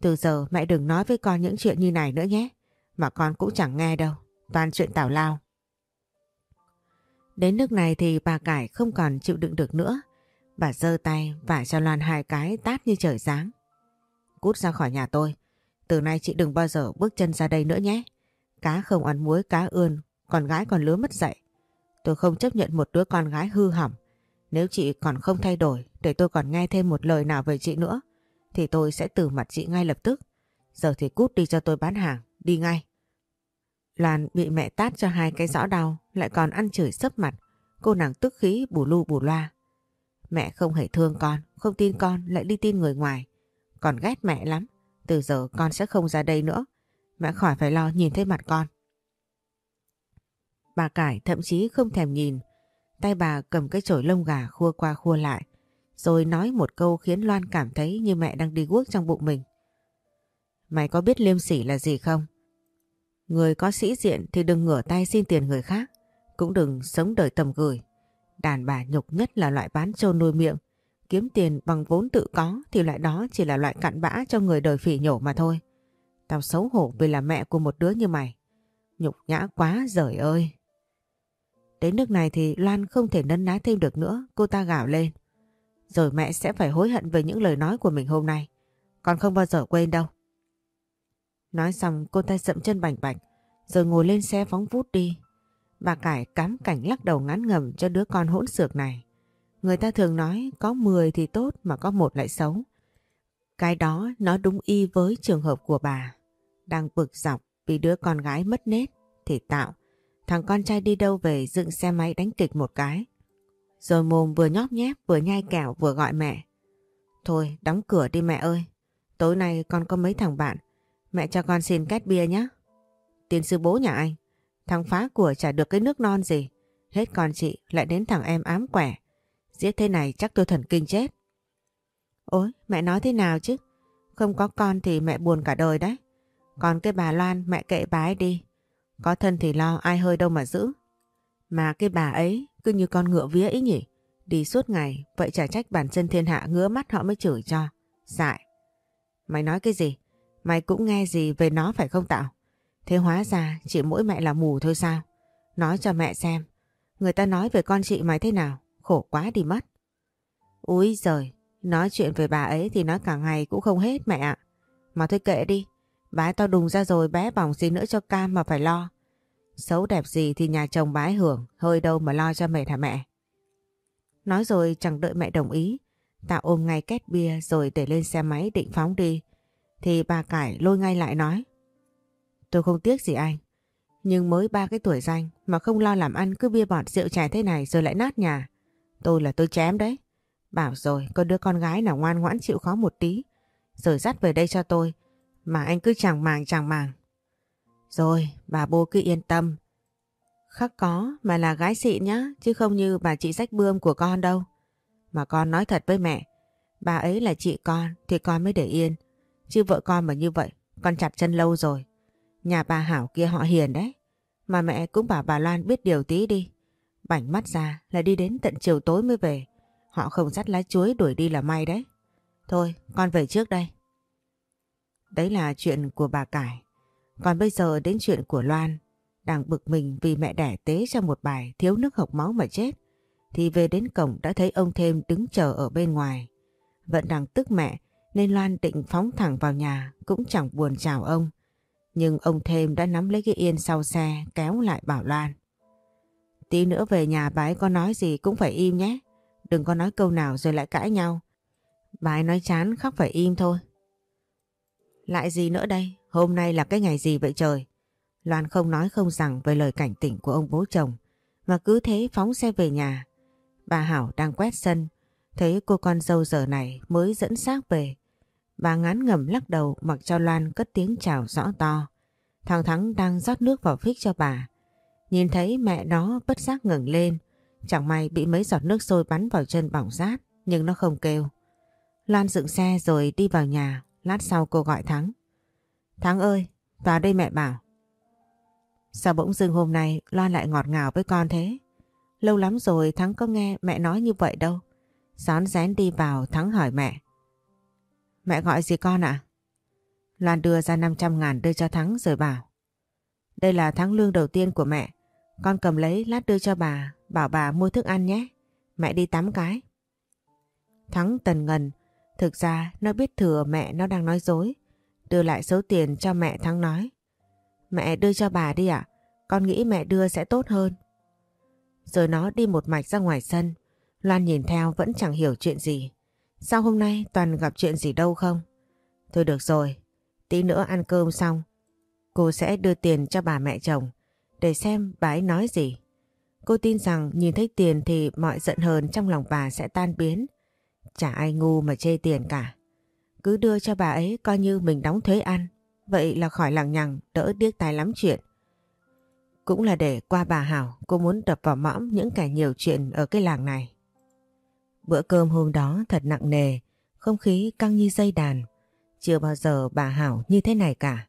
Speaker 1: Từ giờ mẹ đừng nói với con những chuyện như này nữa nhé. Mà con cũng chẳng nghe đâu. Toàn chuyện tào lao. Đến nước này thì bà Cải không còn chịu đựng được nữa. Bà giơ tay và cho Loan hai cái tát như trời giáng cút ra khỏi nhà tôi. Từ nay chị đừng bao giờ bước chân ra đây nữa nhé. Cá không ăn muối cá ươn, con gái còn lứa mất dạy. Tôi không chấp nhận một đứa con gái hư hỏng. Nếu chị còn không thay đổi để tôi còn nghe thêm một lời nào về chị nữa thì tôi sẽ từ mặt chị ngay lập tức. Giờ thì cút đi cho tôi bán hàng, đi ngay. Loan bị mẹ tát cho hai cái rõ đau lại còn ăn chửi sấp mặt. Cô nàng tức khí bù lu bù loa. Mẹ không hề thương con, không tin con lại đi tin người ngoài. Con ghét mẹ lắm. Từ giờ con sẽ không ra đây nữa. Mẹ khỏi phải lo nhìn thấy mặt con. Bà Cải thậm chí không thèm nhìn. Tay bà cầm cái chổi lông gà khua qua khua lại. Rồi nói một câu khiến Loan cảm thấy như mẹ đang đi guốc trong bụng mình. Mày có biết liêm sỉ là gì không? Người có sĩ diện thì đừng ngửa tay xin tiền người khác. Cũng đừng sống đời tầm gửi. Đàn bà nhục nhất là loại bán trâu nuôi miệng. Kiếm tiền bằng vốn tự có thì loại đó chỉ là loại cặn bã cho người đời phỉ nhổ mà thôi. Tao xấu hổ vì là mẹ của một đứa như mày. Nhục nhã quá giời ơi. Đến nước này thì Loan không thể nấn ná thêm được nữa, cô ta gào lên. Rồi mẹ sẽ phải hối hận về những lời nói của mình hôm nay. Con không bao giờ quên đâu. Nói xong cô ta dậm chân bành bạch, rồi ngồi lên xe phóng vút đi. Bà Cải cám cảnh lắc đầu ngán ngầm cho đứa con hỗn xược này. Người ta thường nói có 10 thì tốt mà có một lại xấu. Cái đó nó đúng y với trường hợp của bà. Đang bực dọc vì đứa con gái mất nết thì tạo. Thằng con trai đi đâu về dựng xe máy đánh kịch một cái. Rồi mồm vừa nhóp nhép vừa nhai kẹo vừa gọi mẹ. Thôi, đóng cửa đi mẹ ơi. Tối nay con có mấy thằng bạn. Mẹ cho con xin két bia nhé. Tiến sư bố nhà anh. Thằng phá của chả được cái nước non gì. Hết con chị, lại đến thằng em ám quẻ. Giết thế này chắc tôi thần kinh chết. Ôi, mẹ nói thế nào chứ? Không có con thì mẹ buồn cả đời đấy. Còn cái bà Loan, mẹ kệ bà ấy đi. Có thân thì lo, ai hơi đâu mà giữ. Mà cái bà ấy cứ như con ngựa vía ấy nhỉ. Đi suốt ngày, vậy chả trách bản chân thiên hạ ngứa mắt họ mới chửi cho. Dại. Mày nói cái gì? Mày cũng nghe gì về nó phải không Tạo? Thế hóa ra chỉ mỗi mẹ là mù thôi sao? Nói cho mẹ xem. Người ta nói về con chị mày thế nào? Khổ quá đi mất. Úi giời, nói chuyện về bà ấy thì nói cả ngày cũng không hết mẹ ạ. Mà thôi kệ đi, bái tao đùng ra rồi bé bỏng gì nữa cho cam mà phải lo. Xấu đẹp gì thì nhà chồng bái hưởng, hơi đâu mà lo cho mệt hả mẹ. Nói rồi chẳng đợi mẹ đồng ý, Tạo ôm ngay két bia rồi để lên xe máy định phóng đi. Thì bà Cải lôi ngay lại nói. Tôi không tiếc gì anh. Nhưng mới ba cái tuổi danh mà không lo làm ăn cứ bia bọt rượu chè thế này rồi lại nát nhà. Tôi là tôi chém đấy. Bảo rồi, có đứa con gái nào ngoan ngoãn chịu khó một tí. Rồi dắt về đây cho tôi. Mà anh cứ chẳng màng chẳng màng. Rồi, bà bố cứ yên tâm. Khắc có mà là gái xịn nhá. Chứ không như bà chị sách bươm của con đâu. Mà con nói thật với mẹ. Bà ấy là chị con thì con mới để yên. Chứ vợ con mà như vậy, con chặt chân lâu rồi. Nhà bà Hảo kia họ hiền đấy. Mà mẹ cũng bảo bà Loan biết điều tí đi. Bảnh mắt ra là đi đến tận chiều tối mới về. Họ không dắt lá chuối đuổi đi là may đấy. Thôi, con về trước đây. Đấy là chuyện của bà Cải. Còn bây giờ đến chuyện của Loan. Đang bực mình vì mẹ đẻ tế cho một bài thiếu nước hộc máu mà chết. Thì về đến cổng đã thấy ông thêm đứng chờ ở bên ngoài. Vẫn đang tức mẹ, nên Loan định phóng thẳng vào nhà, cũng chẳng buồn chào ông. Nhưng ông thêm đã nắm lấy cái yên sau xe, kéo lại bảo Loan. Tí nữa về nhà bà ấy có nói gì cũng phải im nhé. Đừng có nói câu nào rồi lại cãi nhau. Bà ấy nói chán khóc phải im thôi. Lại gì nữa đây? Hôm nay là cái ngày gì vậy trời? Loan không nói không rằng về lời cảnh tỉnh của ông bố chồng. Mà cứ thế phóng xe về nhà. Bà Hảo đang quét sân. Thấy cô con dâu giờ này mới dẫn xác về. Bà ngán ngẩm lắc đầu mặc cho Loan cất tiếng chào rõ to. Thằng Thắng đang rót nước vào phích cho bà. Nhìn thấy mẹ nó bất giác ngẩng lên. Chẳng may bị mấy giọt nước sôi bắn vào chân bỏng rát nhưng nó không kêu. Loan dựng xe rồi đi vào nhà. Lát sau cô gọi Thắng. Thắng ơi, vào đây mẹ bảo. Sao bỗng dưng hôm nay Loan lại ngọt ngào với con thế? Lâu lắm rồi Thắng có nghe mẹ nói như vậy đâu. Xón rén đi vào Thắng hỏi mẹ. Mẹ gọi gì con ạ? Loan đưa ra 500 ngàn đưa cho Thắng rồi bảo. Đây là tháng lương đầu tiên của mẹ. Con cầm lấy lát đưa cho bà, bảo bà mua thức ăn nhé. Mẹ đi tắm cái. Thắng tần ngần, thực ra nó biết thừa mẹ nó đang nói dối. Đưa lại số tiền cho mẹ Thắng nói. Mẹ đưa cho bà đi ạ, con nghĩ mẹ đưa sẽ tốt hơn. Rồi nó đi một mạch ra ngoài sân. Loan nhìn theo vẫn chẳng hiểu chuyện gì. Sao hôm nay toàn gặp chuyện gì đâu không? Thôi được rồi, tí nữa ăn cơm xong. Cô sẽ đưa tiền cho bà mẹ chồng để xem bà ấy nói gì. Cô tin rằng nhìn thấy tiền thì mọi giận hờn trong lòng bà sẽ tan biến. Chả ai ngu mà chê tiền cả. Cứ đưa cho bà ấy coi như mình đóng thuế ăn. Vậy là khỏi lằng nhằng đỡ điếc tai lắm chuyện. Cũng là để qua bà Hảo cô muốn đập vào mõm những kẻ nhiều chuyện ở cái làng này. Bữa cơm hôm đó thật nặng nề, không khí căng như dây đàn. Chưa bao giờ bà Hảo như thế này cả.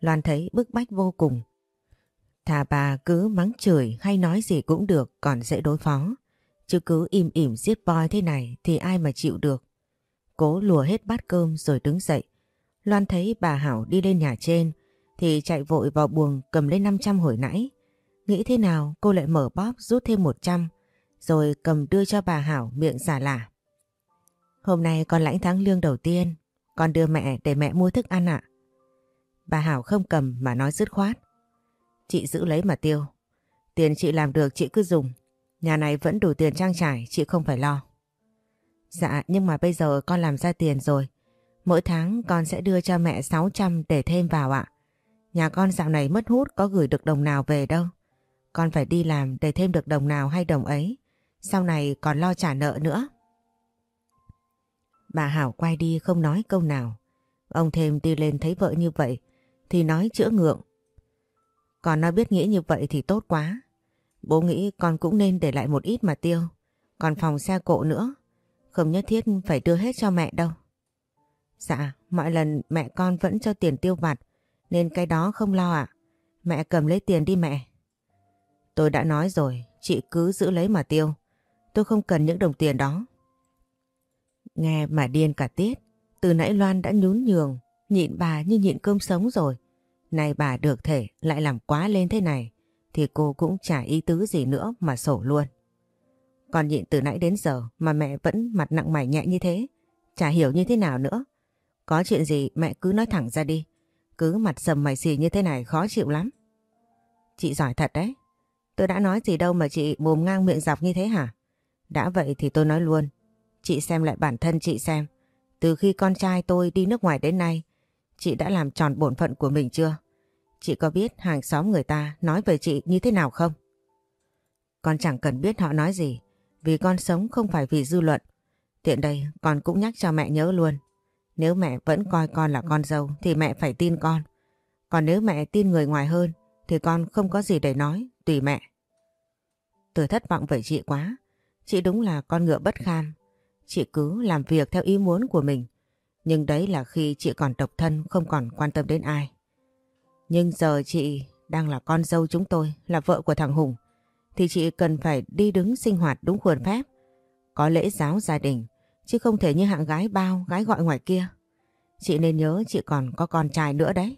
Speaker 1: Loan thấy bức bách vô cùng. Thà bà cứ mắng chửi hay nói gì cũng được còn dễ đối phó. Chứ cứ im ỉm giết boy thế này thì ai mà chịu được. Cố lùa hết bát cơm rồi đứng dậy. Loan thấy bà Hảo đi lên nhà trên thì chạy vội vào buồng cầm lên 500 hồi nãy. Nghĩ thế nào cô lại mở bóp rút thêm 100 rồi cầm đưa cho bà Hảo miệng giả lả. Hôm nay con lãnh tháng lương đầu tiên, con đưa mẹ để mẹ mua thức ăn ạ. Bà Hảo không cầm mà nói dứt khoát. Chị giữ lấy mà tiêu. Tiền chị làm được chị cứ dùng. Nhà này vẫn đủ tiền trang trải, chị không phải lo. Dạ, nhưng mà bây giờ con làm ra tiền rồi. Mỗi tháng con sẽ đưa cho mẹ 600 để thêm vào ạ. Nhà con dạo này mất hút có gửi được đồng nào về đâu. Con phải đi làm để thêm được đồng nào hay đồng ấy. Sau này còn lo trả nợ nữa. Bà Hảo quay đi không nói câu nào. Ông thêm đi lên thấy vợ như vậy thì nói chữa ngượng. Còn nó biết nghĩ như vậy thì tốt quá. Bố nghĩ con cũng nên để lại một ít mà tiêu. Còn phòng xe cộ nữa. Không nhất thiết phải đưa hết cho mẹ đâu. Dạ, mọi lần mẹ con vẫn cho tiền tiêu vặt. Nên cái đó không lo ạ. Mẹ cầm lấy tiền đi mẹ. Tôi đã nói rồi, chị cứ giữ lấy mà tiêu. Tôi không cần những đồng tiền đó. Nghe mà điên cả tiết. Từ nãy Loan đã nhún nhường, nhịn bà như nhịn cơm sống rồi. Này bà được thể lại làm quá lên thế này, thì cô cũng chả ý tứ gì nữa mà sổ luôn. Còn nhịn từ nãy đến giờ mà mẹ vẫn mặt nặng mày nhẹ như thế, chả hiểu như thế nào nữa. Có chuyện gì mẹ cứ nói thẳng ra đi, cứ mặt sầm mày xì như thế này khó chịu lắm. Chị giỏi thật đấy, tôi đã nói gì đâu mà chị mồm ngang miệng dọc như thế hả? Đã vậy thì tôi nói luôn, chị xem lại bản thân chị xem. Từ khi con trai tôi đi nước ngoài đến nay, chị đã làm tròn bổn phận của mình chưa? Chị có biết hàng xóm người ta nói về chị như thế nào không? Con chẳng cần biết họ nói gì, vì con sống không phải vì dư luận. Tiện đây con cũng nhắc cho mẹ nhớ luôn. Nếu mẹ vẫn coi con là con dâu thì mẹ phải tin con. Còn nếu mẹ tin người ngoài hơn thì con không có gì để nói, tùy mẹ. Tôi thất vọng về chị quá. Chị đúng là con ngựa bất kham. Chị cứ làm việc theo ý muốn của mình. Nhưng đấy là khi chị còn độc thân không còn quan tâm đến ai. Nhưng giờ chị đang là con dâu chúng tôi, là vợ của thằng Hùng. Thì chị cần phải đi đứng sinh hoạt đúng khuôn phép. Có lễ giáo gia đình, chứ không thể như hạng gái bao, gái gọi ngoài kia. Chị nên nhớ chị còn có con trai nữa đấy.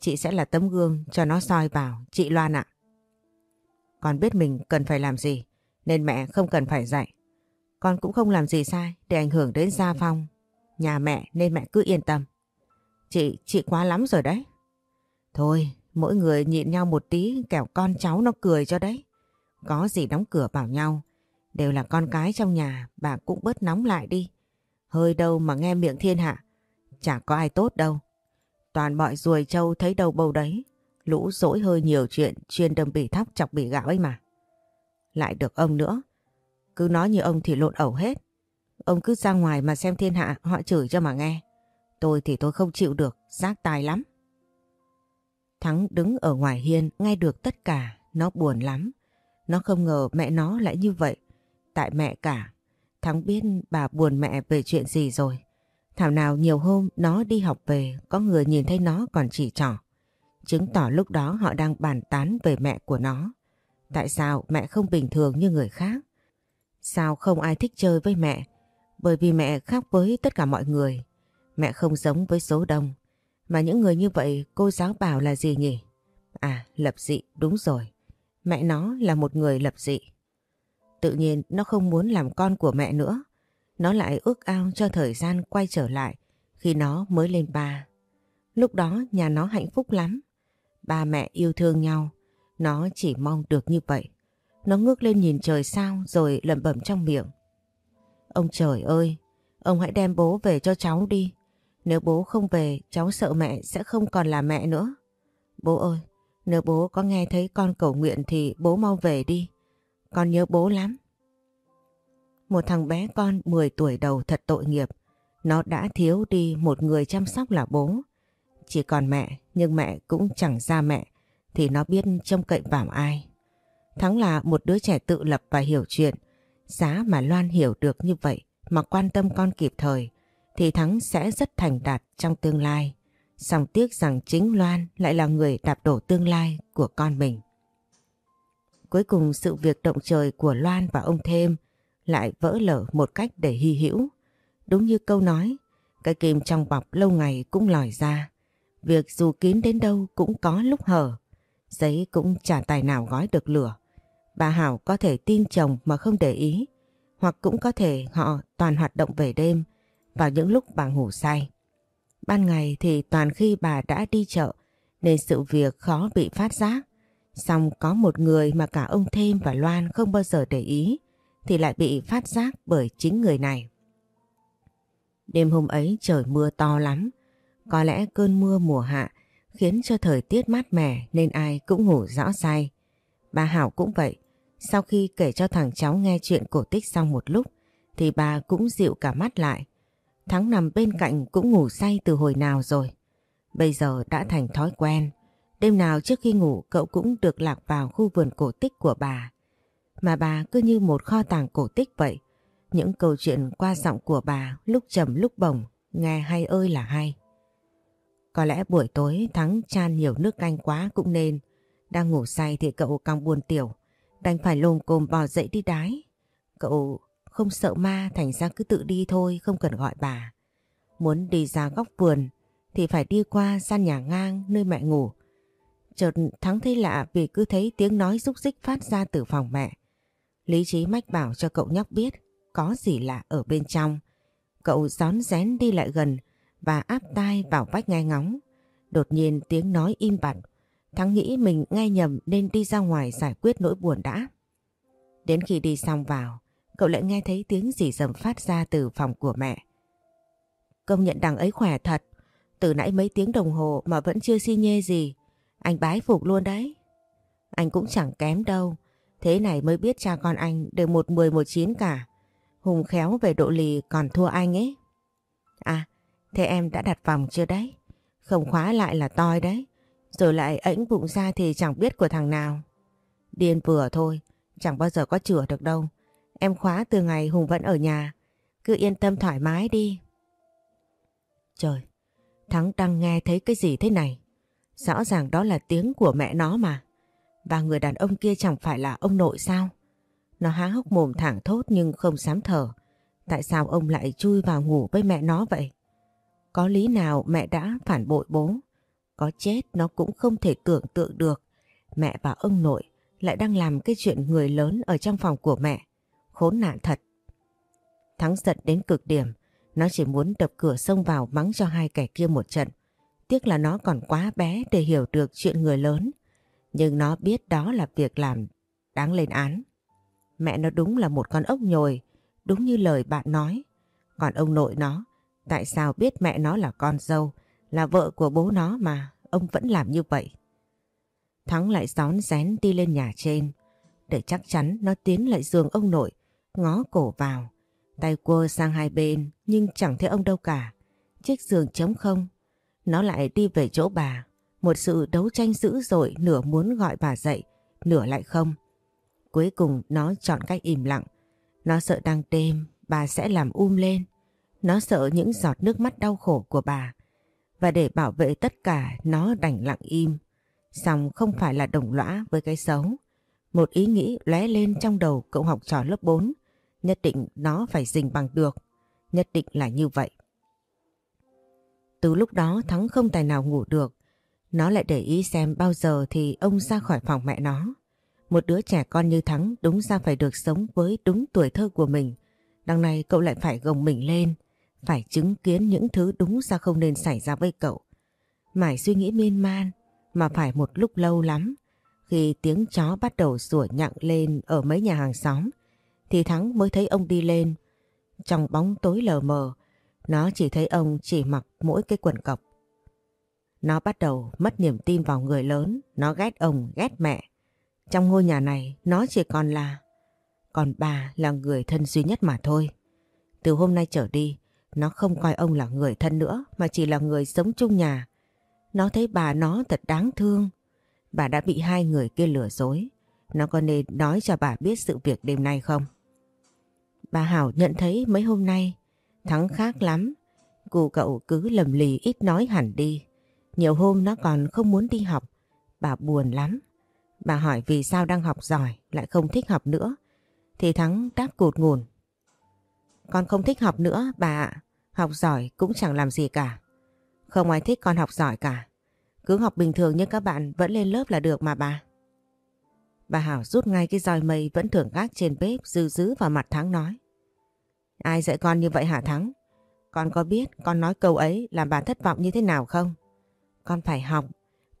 Speaker 1: Chị sẽ là tấm gương cho nó soi vào, chị Loan ạ. còn biết mình cần phải làm gì, nên mẹ không cần phải dạy. Con cũng không làm gì sai để ảnh hưởng đến Gia Phong, nhà mẹ nên mẹ cứ yên tâm. Chị, chị quá lắm rồi đấy. Thôi, mỗi người nhịn nhau một tí kẻo con cháu nó cười cho đấy. Có gì đóng cửa bảo nhau. Đều là con cái trong nhà, bà cũng bớt nóng lại đi. Hơi đâu mà nghe miệng thiên hạ. Chả có ai tốt đâu. Toàn bọn ruồi trâu thấy đâu bầu đấy. Lũ dỗi hơi nhiều chuyện, chuyên đâm bỉ thóc chọc bỉ gạo ấy mà. Lại được ông nữa. Cứ nói như ông thì lộn ẩu hết. Ông cứ ra ngoài mà xem thiên hạ họ chửi cho mà nghe. Tôi thì tôi không chịu được, giác tài lắm. Thắng đứng ở ngoài hiên nghe được tất cả, nó buồn lắm. Nó không ngờ mẹ nó lại như vậy. Tại mẹ cả, Thắng biết bà buồn mẹ về chuyện gì rồi. Thảo nào nhiều hôm nó đi học về, có người nhìn thấy nó còn chỉ trỏ. Chứng tỏ lúc đó họ đang bàn tán về mẹ của nó. Tại sao mẹ không bình thường như người khác? Sao không ai thích chơi với mẹ? Bởi vì mẹ khác với tất cả mọi người. Mẹ không giống với số đông. Mà những người như vậy cô giáo bảo là gì nhỉ? À, lập dị, đúng rồi. Mẹ nó là một người lập dị. Tự nhiên nó không muốn làm con của mẹ nữa. Nó lại ước ao cho thời gian quay trở lại khi nó mới lên ba. Lúc đó nhà nó hạnh phúc lắm. Ba mẹ yêu thương nhau. Nó chỉ mong được như vậy. Nó ngước lên nhìn trời sao rồi lẩm bẩm trong miệng. Ông trời ơi, ông hãy đem bố về cho cháu đi. Nếu bố không về, cháu sợ mẹ sẽ không còn là mẹ nữa. Bố ơi, nếu bố có nghe thấy con cầu nguyện thì bố mau về đi. Con nhớ bố lắm. Một thằng bé con 10 tuổi đầu thật tội nghiệp. Nó đã thiếu đi một người chăm sóc là bố. Chỉ còn mẹ, nhưng mẹ cũng chẳng ra mẹ thì nó biết trông cậy vào ai. Thắng là một đứa trẻ tự lập và hiểu chuyện. Giá mà Loan hiểu được như vậy mà quan tâm con kịp thời thì Thắng sẽ rất thành đạt trong tương lai. Song tiếc rằng chính Loan lại là người đạp đổ tương lai của con mình. Cuối cùng sự việc động trời của Loan và ông Thêm lại vỡ lở một cách để hy hữu. Đúng như câu nói, cái kim trong bọc lâu ngày cũng lòi ra. Việc dù kín đến đâu cũng có lúc hở. Giấy cũng chả tài nào gói được lửa. Bà Hảo có thể tin chồng mà không để ý. Hoặc cũng có thể họ toàn hoạt động về đêm, vào những lúc bà ngủ say. Ban ngày thì toàn khi bà đã đi chợ, nên sự việc khó bị phát giác. Xong có một người mà cả ông Thêm và Loan không bao giờ để ý, thì lại bị phát giác bởi chính người này. Đêm hôm ấy trời mưa to lắm. Có lẽ cơn mưa mùa hạ khiến cho thời tiết mát mẻ nên ai cũng ngủ rõ say. Bà Hảo cũng vậy. Sau khi kể cho thằng cháu nghe chuyện cổ tích xong một lúc thì bà cũng dịu cả mắt lại. Thắng nằm bên cạnh cũng ngủ say từ hồi nào rồi. Bây giờ đã thành thói quen. Đêm nào trước khi ngủ cậu cũng được lạc vào khu vườn cổ tích của bà. Mà bà cứ như một kho tàng cổ tích vậy. Những câu chuyện qua giọng của bà lúc trầm lúc bổng, nghe hay ơi là hay. Có lẽ buổi tối Thắng chan nhiều nước canh quá cũng nên. Đang ngủ say thì cậu càng buồn tiểu, đành phải lồm cồm bò dậy đi đái. Cậu không sợ ma thành ra cứ tự đi thôi không cần gọi bà. Muốn đi ra góc vườn thì phải đi qua gian nhà ngang nơi mẹ ngủ. Chợt Thắng thấy lạ vì cứ thấy tiếng nói rúc rích phát ra từ phòng mẹ. Lý trí mách bảo cho cậu nhóc biết có gì lạ ở bên trong. Cậu gión rén đi lại gần và áp tai vào vách nghe ngóng. Đột nhiên tiếng nói im bặt. Thắng nghĩ mình nghe nhầm nên đi ra ngoài giải quyết nỗi buồn đã. Đến khi đi xong vào, cậu lại nghe thấy tiếng gì dầm phát ra từ phòng của mẹ. Công nhận đằng ấy khỏe thật. Từ nãy mấy tiếng đồng hồ mà vẫn chưa xi nhê gì. Anh bái phục luôn đấy. Anh cũng chẳng kém đâu. Thế này mới biết cha con anh đều một mười một chín cả. Hùng khéo về độ lì còn thua anh ấy. À, thế em đã đặt vòng chưa đấy? Không khóa lại là toi đấy. Rồi lại ẩn bụng ra thì chẳng biết của thằng nào. Điên vừa thôi, chẳng bao giờ có chữa được đâu. Em khóa từ ngày Hùng vẫn ở nhà. Cứ yên tâm thoải mái đi. Trời, Thắng đang nghe thấy cái gì thế này? Rõ ràng đó là tiếng của mẹ nó mà. Và người đàn ông kia chẳng phải là ông nội sao? Nó há hốc mồm thẳng thốt nhưng không dám thở. Tại sao ông lại chui vào ngủ với mẹ nó vậy? Có lý nào mẹ đã phản bội bố? Có chết nó cũng không thể tưởng tượng được. Mẹ và ông nội lại đang làm cái chuyện người lớn ở trong phòng của mẹ. Khốn nạn thật. Thắng giận đến cực điểm. Nó chỉ muốn đập cửa xông vào mắng cho hai kẻ kia một trận. Tiếc là nó còn quá bé để hiểu được chuyện người lớn. Nhưng nó biết đó là việc làm đáng lên án. Mẹ nó đúng là một con ốc nhồi, đúng như lời bạn nói. Còn ông nội nó, tại sao biết mẹ nó là con dâu, là vợ của bố nó mà ông vẫn làm như vậy? Thắng lại gión rén đi lên nhà trên, để chắc chắn nó tiến lại giường ông nội, ngó cổ vào. Tay quơ sang hai bên nhưng chẳng thấy ông đâu cả. Chiếc giường trống không. Nó lại đi về chỗ bà. Một sự đấu tranh dữ dội nửa muốn gọi bà dậy, nửa lại không. Cuối cùng nó chọn cách im lặng. Nó sợ đang đêm bà sẽ làm um lên. Nó sợ những giọt nước mắt đau khổ của bà. Và để bảo vệ tất cả nó đành lặng im. Xong không phải là đồng lõa với cái xấu. Một ý nghĩ lóe lên trong đầu cậu học trò lớp 4. Nhất định nó phải dình bằng được. Nhất định là như vậy. Từ lúc đó Thắng không tài nào ngủ được. Nó lại để ý xem bao giờ thì ông ra khỏi phòng mẹ nó. Một đứa trẻ con như Thắng đúng ra phải được sống với đúng tuổi thơ của mình. Đằng này cậu lại phải gồng mình lên, phải chứng kiến những thứ đúng ra không nên xảy ra với cậu. Mải suy nghĩ miên man, mà phải một lúc lâu lắm. Khi tiếng chó bắt đầu sủa nhặng lên ở mấy nhà hàng xóm, thì Thắng mới thấy ông đi lên. Trong bóng tối lờ mờ, nó chỉ thấy ông chỉ mặc mỗi cái quần cọc. Nó bắt đầu mất niềm tin vào người lớn, nó ghét ông, ghét mẹ. Trong ngôi nhà này nó chỉ còn là... Còn bà là người thân duy nhất mà thôi. Từ hôm nay trở đi, nó không coi ông là người thân nữa, mà chỉ là người sống chung nhà. Nó thấy bà nó thật đáng thương. bà đã bị hai người kia lừa dối. Nó có nên nói cho bà biết sự việc đêm nay không? Bà Hảo nhận thấy mấy hôm nay, Thắng khác lắm. Cụ cậu cứ lầm lì ít nói hẳn đi. Nhiều hôm nó còn không muốn đi học. Bà buồn lắm. Bà hỏi vì sao đang học giỏi, lại không thích học nữa. Thì Thắng đáp cụt ngùn. Con không thích học nữa, bà ạ. Học giỏi cũng chẳng làm gì cả. Không ai thích con học giỏi cả. Cứ học bình thường như các bạn vẫn lên lớp là được mà bà. Bà Hảo rút ngay cái roi mây vẫn thường gác trên bếp dư dứ vào mặt Thắng nói. Ai dạy con như vậy hả Thắng? Con có biết con nói câu ấy làm bà thất vọng như thế nào không? Con phải học,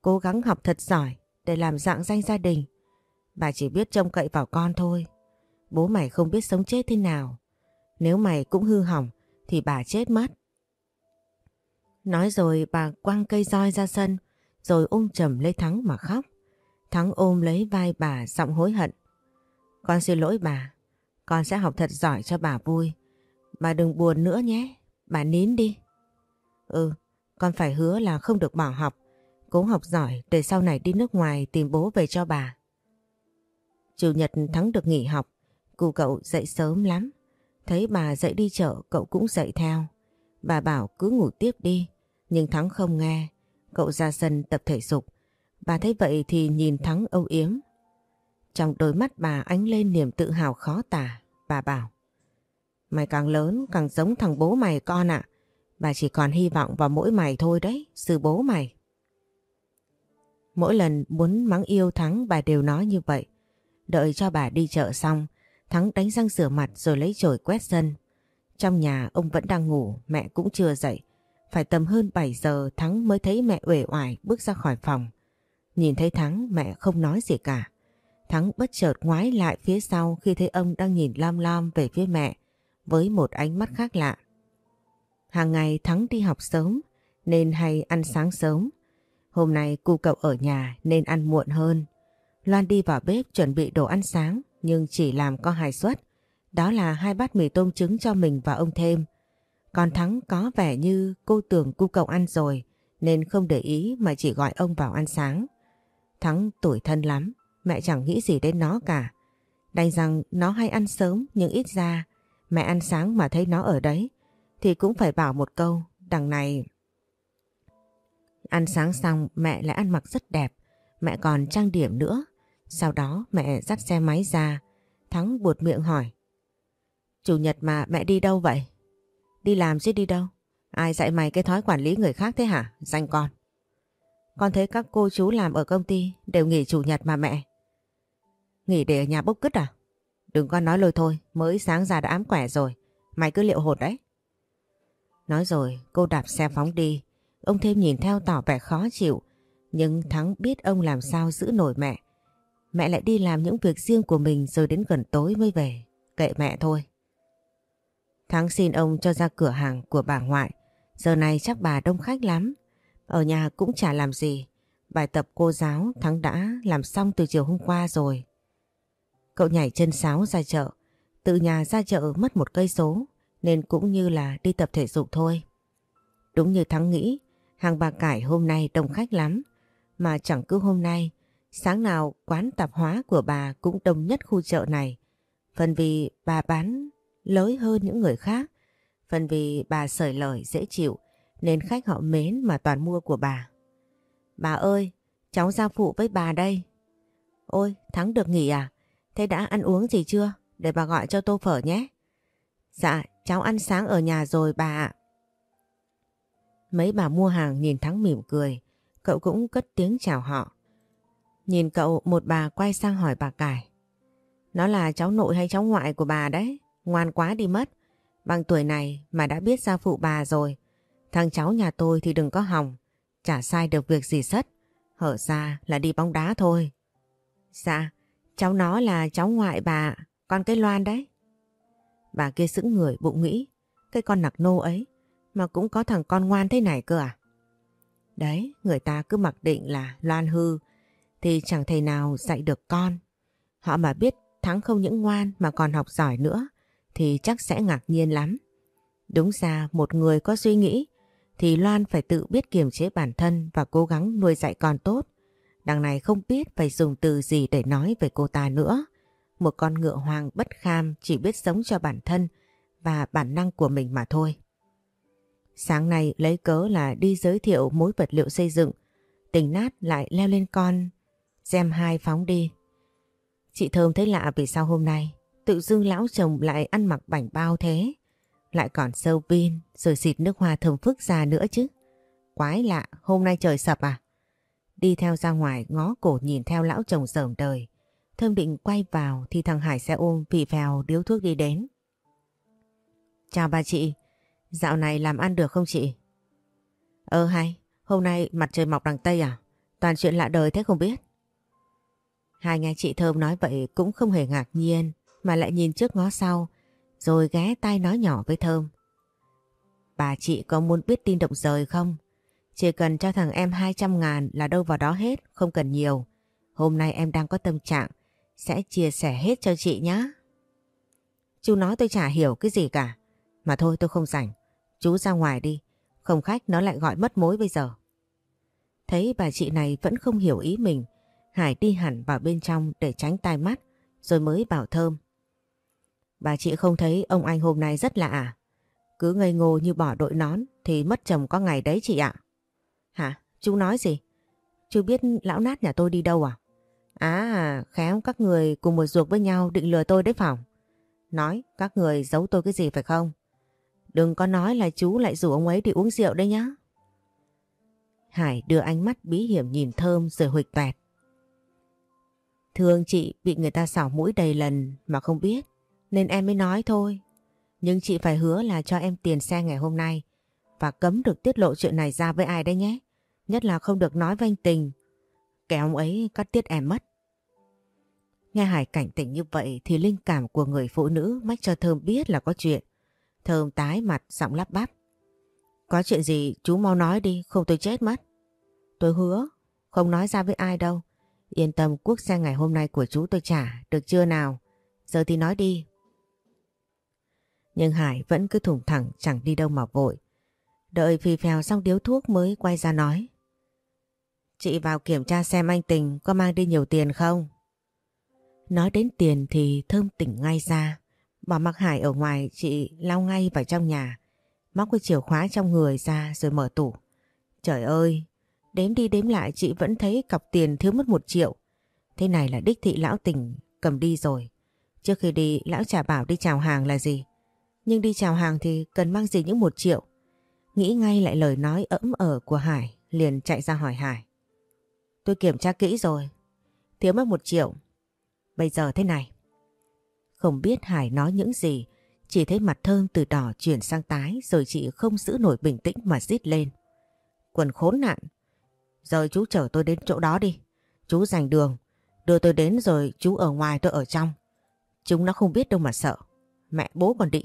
Speaker 1: cố gắng học thật giỏi để làm dạng danh gia đình. Bà chỉ biết trông cậy vào con thôi. Bố mày không biết sống chết thế nào. Nếu mày cũng hư hỏng thì bà chết mất. Nói rồi bà quăng cây roi ra sân rồi ôm chầm lấy Thắng mà khóc. Thắng ôm lấy vai bà giọng hối hận. Con xin lỗi bà, con sẽ học thật giỏi cho bà vui. Bà đừng buồn nữa nhé, bà nín đi. Ừ, con phải hứa là không được bỏ học, cố học giỏi để sau này đi nước ngoài tìm bố về cho bà. Chủ nhật Thắng được nghỉ học, cụ cậu dậy sớm lắm. Thấy bà dậy đi chợ cậu cũng dậy theo. Bà bảo cứ ngủ tiếp đi, nhưng Thắng không nghe. Cậu ra sân tập thể dục. Bà thấy vậy thì nhìn Thắng âu yếm. Trong đôi mắt bà ánh lên niềm tự hào khó tả. Bà bảo Mày càng lớn càng giống thằng bố mày con ạ. Bà chỉ còn hy vọng vào mỗi mày thôi đấy, sư bố mày. Mỗi lần muốn mắng yêu Thắng bà đều nói như vậy. Đợi cho bà đi chợ xong, Thắng đánh răng rửa mặt rồi lấy chổi quét sân. Trong nhà ông vẫn đang ngủ, mẹ cũng chưa dậy. Phải tầm hơn 7 giờ Thắng mới thấy mẹ uể oải bước ra khỏi phòng. Nhìn thấy Thắng mẹ không nói gì cả. Thắng bất chợt ngoái lại phía sau khi thấy ông đang nhìn lam lam về phía mẹ với một ánh mắt khác lạ. Hàng ngày Thắng đi học sớm nên hay ăn sáng sớm. Hôm nay cu cậu ở nhà nên ăn muộn hơn. Loan đi vào bếp chuẩn bị đồ ăn sáng nhưng chỉ làm có hai suất. Đó là hai bát mì tôm trứng cho mình và ông thêm. Còn Thắng có vẻ như cô tưởng cu cậu ăn rồi nên không để ý mà chỉ gọi ông vào ăn sáng. Thắng tuổi thân lắm, mẹ chẳng nghĩ gì đến nó cả. Đành rằng nó hay ăn sớm nhưng ít ra mẹ ăn sáng mà thấy nó ở đấy thì cũng phải bảo một câu đằng này. Ăn sáng xong mẹ lại ăn mặc rất đẹp, mẹ còn trang điểm nữa. Sau đó mẹ dắt xe máy ra, Thắng buột miệng hỏi. Chủ nhật mà mẹ đi đâu vậy? Đi làm chứ đi đâu? Ai dạy mày cái thói quản lý người khác thế hả? Danh con. Con thấy các cô chú làm ở công ty đều nghỉ chủ nhật mà mẹ. Nghỉ để ở nhà bốc cứt à? Đừng con nói lôi thôi, mới sáng ra đã ám quẻ rồi. Mày cứ liệu hột đấy. Nói rồi cô đạp xe phóng đi. Ông thêm nhìn theo tỏ vẻ khó chịu. Nhưng Thắng biết ông làm sao giữ nổi mẹ. Mẹ lại đi làm những việc riêng của mình rồi đến gần tối mới về. Kệ mẹ thôi. Thắng xin ông cho ra cửa hàng của bà ngoại. Giờ này chắc bà đông khách lắm. Ở nhà cũng chả làm gì. Bài tập cô giáo Thắng đã làm xong từ chiều hôm qua rồi. Cậu nhảy chân sáo ra chợ. Từ nhà ra chợ mất một cây số nên cũng như là đi tập thể dục thôi. Đúng như Thắng nghĩ, hàng bà cải hôm nay đông khách lắm. Mà chẳng cứ hôm nay, sáng nào quán tạp hóa của bà cũng đông nhất khu chợ này. Phần vì bà bán lới hơn những người khác. Phần vì bà sởi lời dễ chịu nên khách họ mến mà toàn mua của bà. Bà ơi, cháu ra phụ với bà đây. Ôi, Thắng được nghỉ à? Thế đã ăn uống gì chưa? Để bà gọi cho tô phở nhé. Dạ, cháu ăn sáng ở nhà rồi bà ạ. Mấy bà mua hàng nhìn Thắng mỉm cười, cậu cũng cất tiếng chào họ. Nhìn cậu một bà quay sang hỏi bà Cải. Nó là cháu nội hay cháu ngoại của bà đấy, ngoan quá đi mất. Bằng tuổi này mà đã biết ra phụ bà rồi. Thằng cháu nhà tôi thì đừng có hỏng, chả sai được việc gì sất. Hở ra là đi bóng đá thôi. Dạ, cháu nó là cháu ngoại bà, con cái Loan đấy. Bà kia sững người bụng nghĩ, cái con nặc nô ấy mà cũng có thằng con ngoan thế này cơ à? Đấy, người ta cứ mặc định là Loan hư thì chẳng thầy nào dạy được con. Họ mà biết Thắng không những ngoan mà còn học giỏi nữa thì chắc sẽ ngạc nhiên lắm. Đúng ra một người có suy nghĩ thì Loan phải tự biết kiềm chế bản thân và cố gắng nuôi dạy con tốt Đằng này không biết phải dùng từ gì để nói về cô ta nữa. Một con ngựa hoang bất kham chỉ biết sống cho bản thân và bản năng của mình mà thôi. Sáng nay lấy cớ là đi giới thiệu mối vật liệu xây dựng, tình nát lại leo lên con, xem hai phóng đi. Chị Thơm thấy lạ vì sao hôm nay tự dưng lão chồng lại ăn mặc bảnh bao thế. Lại còn sâu pin rồi xịt nước hoa thơm phức ra nữa chứ. Quái lạ, hôm nay trời sập à? Đi theo ra ngoài ngó cổ nhìn theo lão chồng sởm đời. Thơm định quay vào thì thằng Hải xe ôm vì phèo điếu thuốc đi đến. Chào bà chị, dạo này làm ăn được không chị? Ơ hay, hôm nay mặt trời mọc đằng Tây à? Toàn chuyện lạ đời thế không biết. Hai nghe chị Thơm nói vậy cũng không hề ngạc nhiên mà lại nhìn trước ngó sau rồi ghé tai nói nhỏ với Thơm. Bà chị có muốn biết tin động rời không? Chỉ cần cho thằng em 200 ngàn là đâu vào đó hết, không cần nhiều. Hôm nay em đang có tâm trạng, sẽ chia sẻ hết cho chị nhé. Chú nói tôi chả hiểu cái gì cả. Mà thôi tôi không rảnh. Chú ra ngoài đi. Không khách nó lại gọi mất mối bây giờ. Thấy bà chị này vẫn không hiểu ý mình. Hải đi hẳn vào bên trong để tránh tai mắt. Rồi mới bảo thơm. Bà chị không thấy ông anh hôm nay rất lạ à? Cứ ngây ngô như bỏ đội nón thì mất chồng có ngày đấy chị ạ. Hả? Chú nói gì? Chú biết lão nát nhà tôi đi đâu à? À, khéo các người cùng một ruột với nhau định lừa tôi đấy phòng. Nói các người giấu tôi cái gì phải không? Đừng có nói là chú lại rủ ông ấy đi uống rượu đấy nhá. Hải đưa ánh mắt bí hiểm nhìn Thơm rồi huịch toẹt. Thương chị bị người ta xảo mũi đầy lần mà không biết, nên em mới nói thôi. Nhưng chị phải hứa là cho em tiền xe ngày hôm nay và cấm được tiết lộ chuyện này ra với ai đấy nhé. Nhất là không được nói với anh Tình. Kẻ ông ấy cắt tiết em mất. Nghe Hải cảnh tỉnh như vậy thì linh cảm của người phụ nữ mách cho Thơm biết là có chuyện. Thơm tái mặt giọng lắp bắp. Có chuyện gì chú mau nói đi, không tôi chết mất. Tôi hứa, không nói ra với ai đâu. Yên tâm quốc xe ngày hôm nay của chú tôi trả, được chưa nào? Giờ thì nói đi. Nhưng Hải vẫn cứ thủng thẳng chẳng đi đâu mà vội. Đợi phì phèo xong điếu thuốc mới quay ra nói. Chị vào kiểm tra xem anh Tình có mang đi nhiều tiền không? Nói đến tiền thì Thơm tỉnh ngay ra. Bỏ mặc Hải ở ngoài chị lao ngay vào trong nhà. Móc cái chìa khóa trong người ra rồi mở tủ. Trời ơi, đếm đi đếm lại chị vẫn thấy cọc tiền thiếu mất một triệu. Thế này là đích thị lão tỉnh cầm đi rồi. Trước khi đi lão trả bảo đi chào hàng là gì? Nhưng đi chào hàng thì cần mang gì những một triệu? Nghĩ ngay lại lời nói ấm ở của Hải, liền chạy ra hỏi Hải. Tôi kiểm tra kỹ rồi, thiếu mất một triệu. Bây giờ thế này. Không biết Hải nói những gì, chỉ thấy mặt thơm từ đỏ chuyển sang tái rồi chị không giữ nổi bình tĩnh mà rít lên. Quần khốn nạn. Giờ chú chở tôi đến chỗ đó đi. Chú dành đường. Đưa tôi đến rồi chú ở ngoài tôi ở trong. Chúng nó không biết đâu mà sợ. Mẹ bố còn đĩ.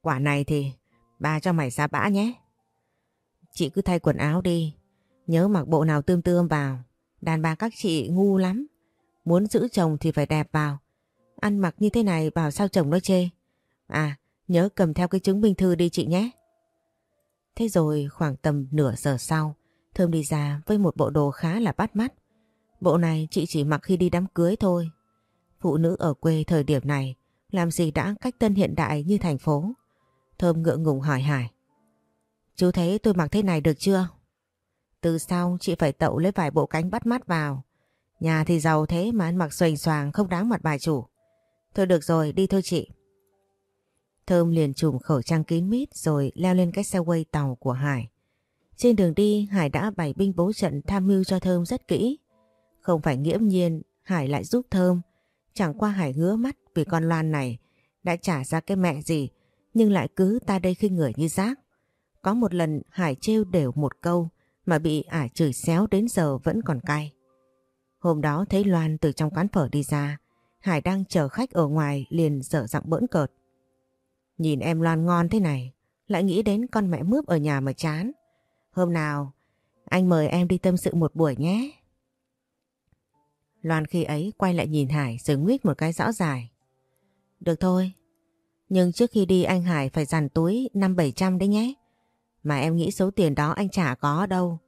Speaker 1: Quả này thì ba cho mày ra bã nhé. Chị cứ thay quần áo đi. Nhớ mặc bộ nào tươm tươm vào. Đàn bà các chị ngu lắm. Muốn giữ chồng thì phải đẹp vào. Ăn mặc như thế này bảo sao chồng nó chê. À, nhớ cầm theo cái chứng minh thư đi chị nhé. Thế rồi khoảng tầm nửa giờ sau, Thơm đi ra với một bộ đồ khá là bắt mắt. Bộ này chị chỉ mặc khi đi đám cưới thôi. Phụ nữ ở quê thời điểm này làm gì đã cách tân hiện đại như thành phố. Thơm ngượng ngùng hỏi Hải. Chú thấy tôi mặc thế này được chưa? Từ sau chị phải tậu lấy vài bộ cánh bắt mắt vào. Nhà thì giàu thế mà ăn mặc xoành xoàng không đáng mặt bài chủ. Thôi được rồi, đi thôi chị. Thơm liền trùm khẩu trang kín mít rồi leo lên cái xe quay tàu của Hải. Trên đường đi Hải đã bày binh bố trận tham mưu cho Thơm rất kỹ. Không phải nghiễm nhiên Hải lại giúp Thơm. Chẳng qua Hải ngứa mắt vì con Loan này đã trả ra cái mẹ gì nhưng lại cứ ta đây khi người như rác. Có một lần Hải trêu đều một câu mà bị ả chửi xéo đến giờ vẫn còn cay. Hôm đó thấy Loan từ trong quán phở đi ra, Hải đang chờ khách ở ngoài liền dở giọng bỡn cợt. Nhìn em Loan ngon thế này, lại nghĩ đến con mẹ mướp ở nhà mà chán. Hôm nào, anh mời em đi tâm sự một buổi nhé. Loan khi ấy quay lại nhìn Hải rồi nguyết một cái rõ dài. Được thôi, nhưng trước khi đi anh Hải phải dàn túi 5-700 đấy nhé. Mà em nghĩ số tiền đó anh chả có đâu.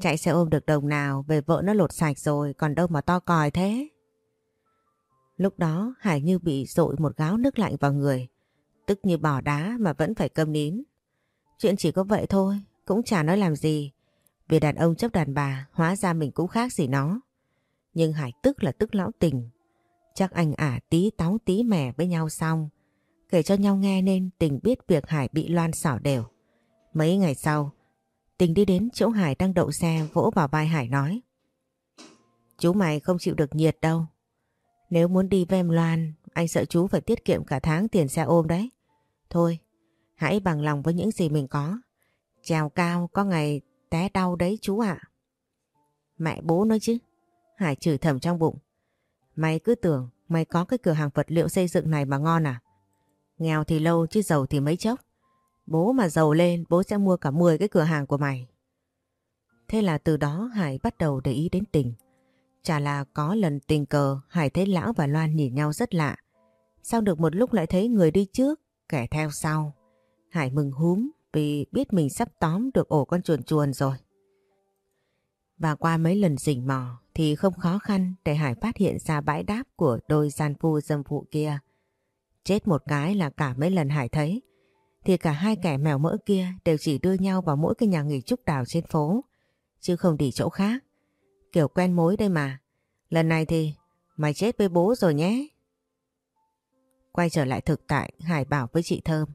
Speaker 1: Chạy xe ôm được đồng nào về vợ nó lột sạch rồi còn đâu mà to còi thế. Lúc đó Hải như bị dội một gáo nước lạnh vào người. Tức như bỏ đá mà vẫn phải câm nín. Chuyện chỉ có vậy thôi, cũng chả nói làm gì. Vì đàn ông chấp đàn bà, hóa ra mình cũng khác gì nó. Nhưng Hải tức là tức lão tình. Chắc anh ả tí táo tí mẻ với nhau xong. Kể cho nhau nghe nên tình biết việc Hải bị Loan xảo đều. Mấy ngày sau, tình đi đến chỗ Hải đang đậu xe vỗ vào vai Hải nói. Chú mày không chịu được nhiệt đâu. Nếu muốn đi với em Loan, anh sợ chú phải tiết kiệm cả tháng tiền xe ôm đấy. Thôi, hãy bằng lòng với những gì mình có. Trèo cao có ngày té đau đấy chú ạ. Mẹ bố nói chứ. Hải chửi thầm trong bụng. Mày cứ tưởng mày có cái cửa hàng vật liệu xây dựng này mà ngon à? Nghèo thì lâu chứ giàu thì mấy chốc. Bố mà giàu lên bố sẽ mua cả 10 cái cửa hàng của mày. Thế là từ đó Hải bắt đầu để ý đến tình. Chả là có lần tình cờ Hải thấy Lão và Loan nhìn nhau rất lạ. Sau được một lúc lại thấy người đi trước, kẻ theo sau. Hải mừng húm vì biết mình sắp tóm được ổ con chuồn chuồn rồi. Và qua mấy lần rình mò thì không khó khăn để Hải phát hiện ra bãi đáp của đôi gian phu dâm phụ kia. Chết một cái là cả mấy lần Hải thấy thì cả hai kẻ mèo mỡ kia đều chỉ đưa nhau vào mỗi cái nhà nghỉ trúc đào trên phố chứ không đi chỗ khác. Kiểu quen mối đây mà. Lần này thì mày chết với bố rồi nhé. Quay trở lại thực tại, Hải bảo với chị Thơm.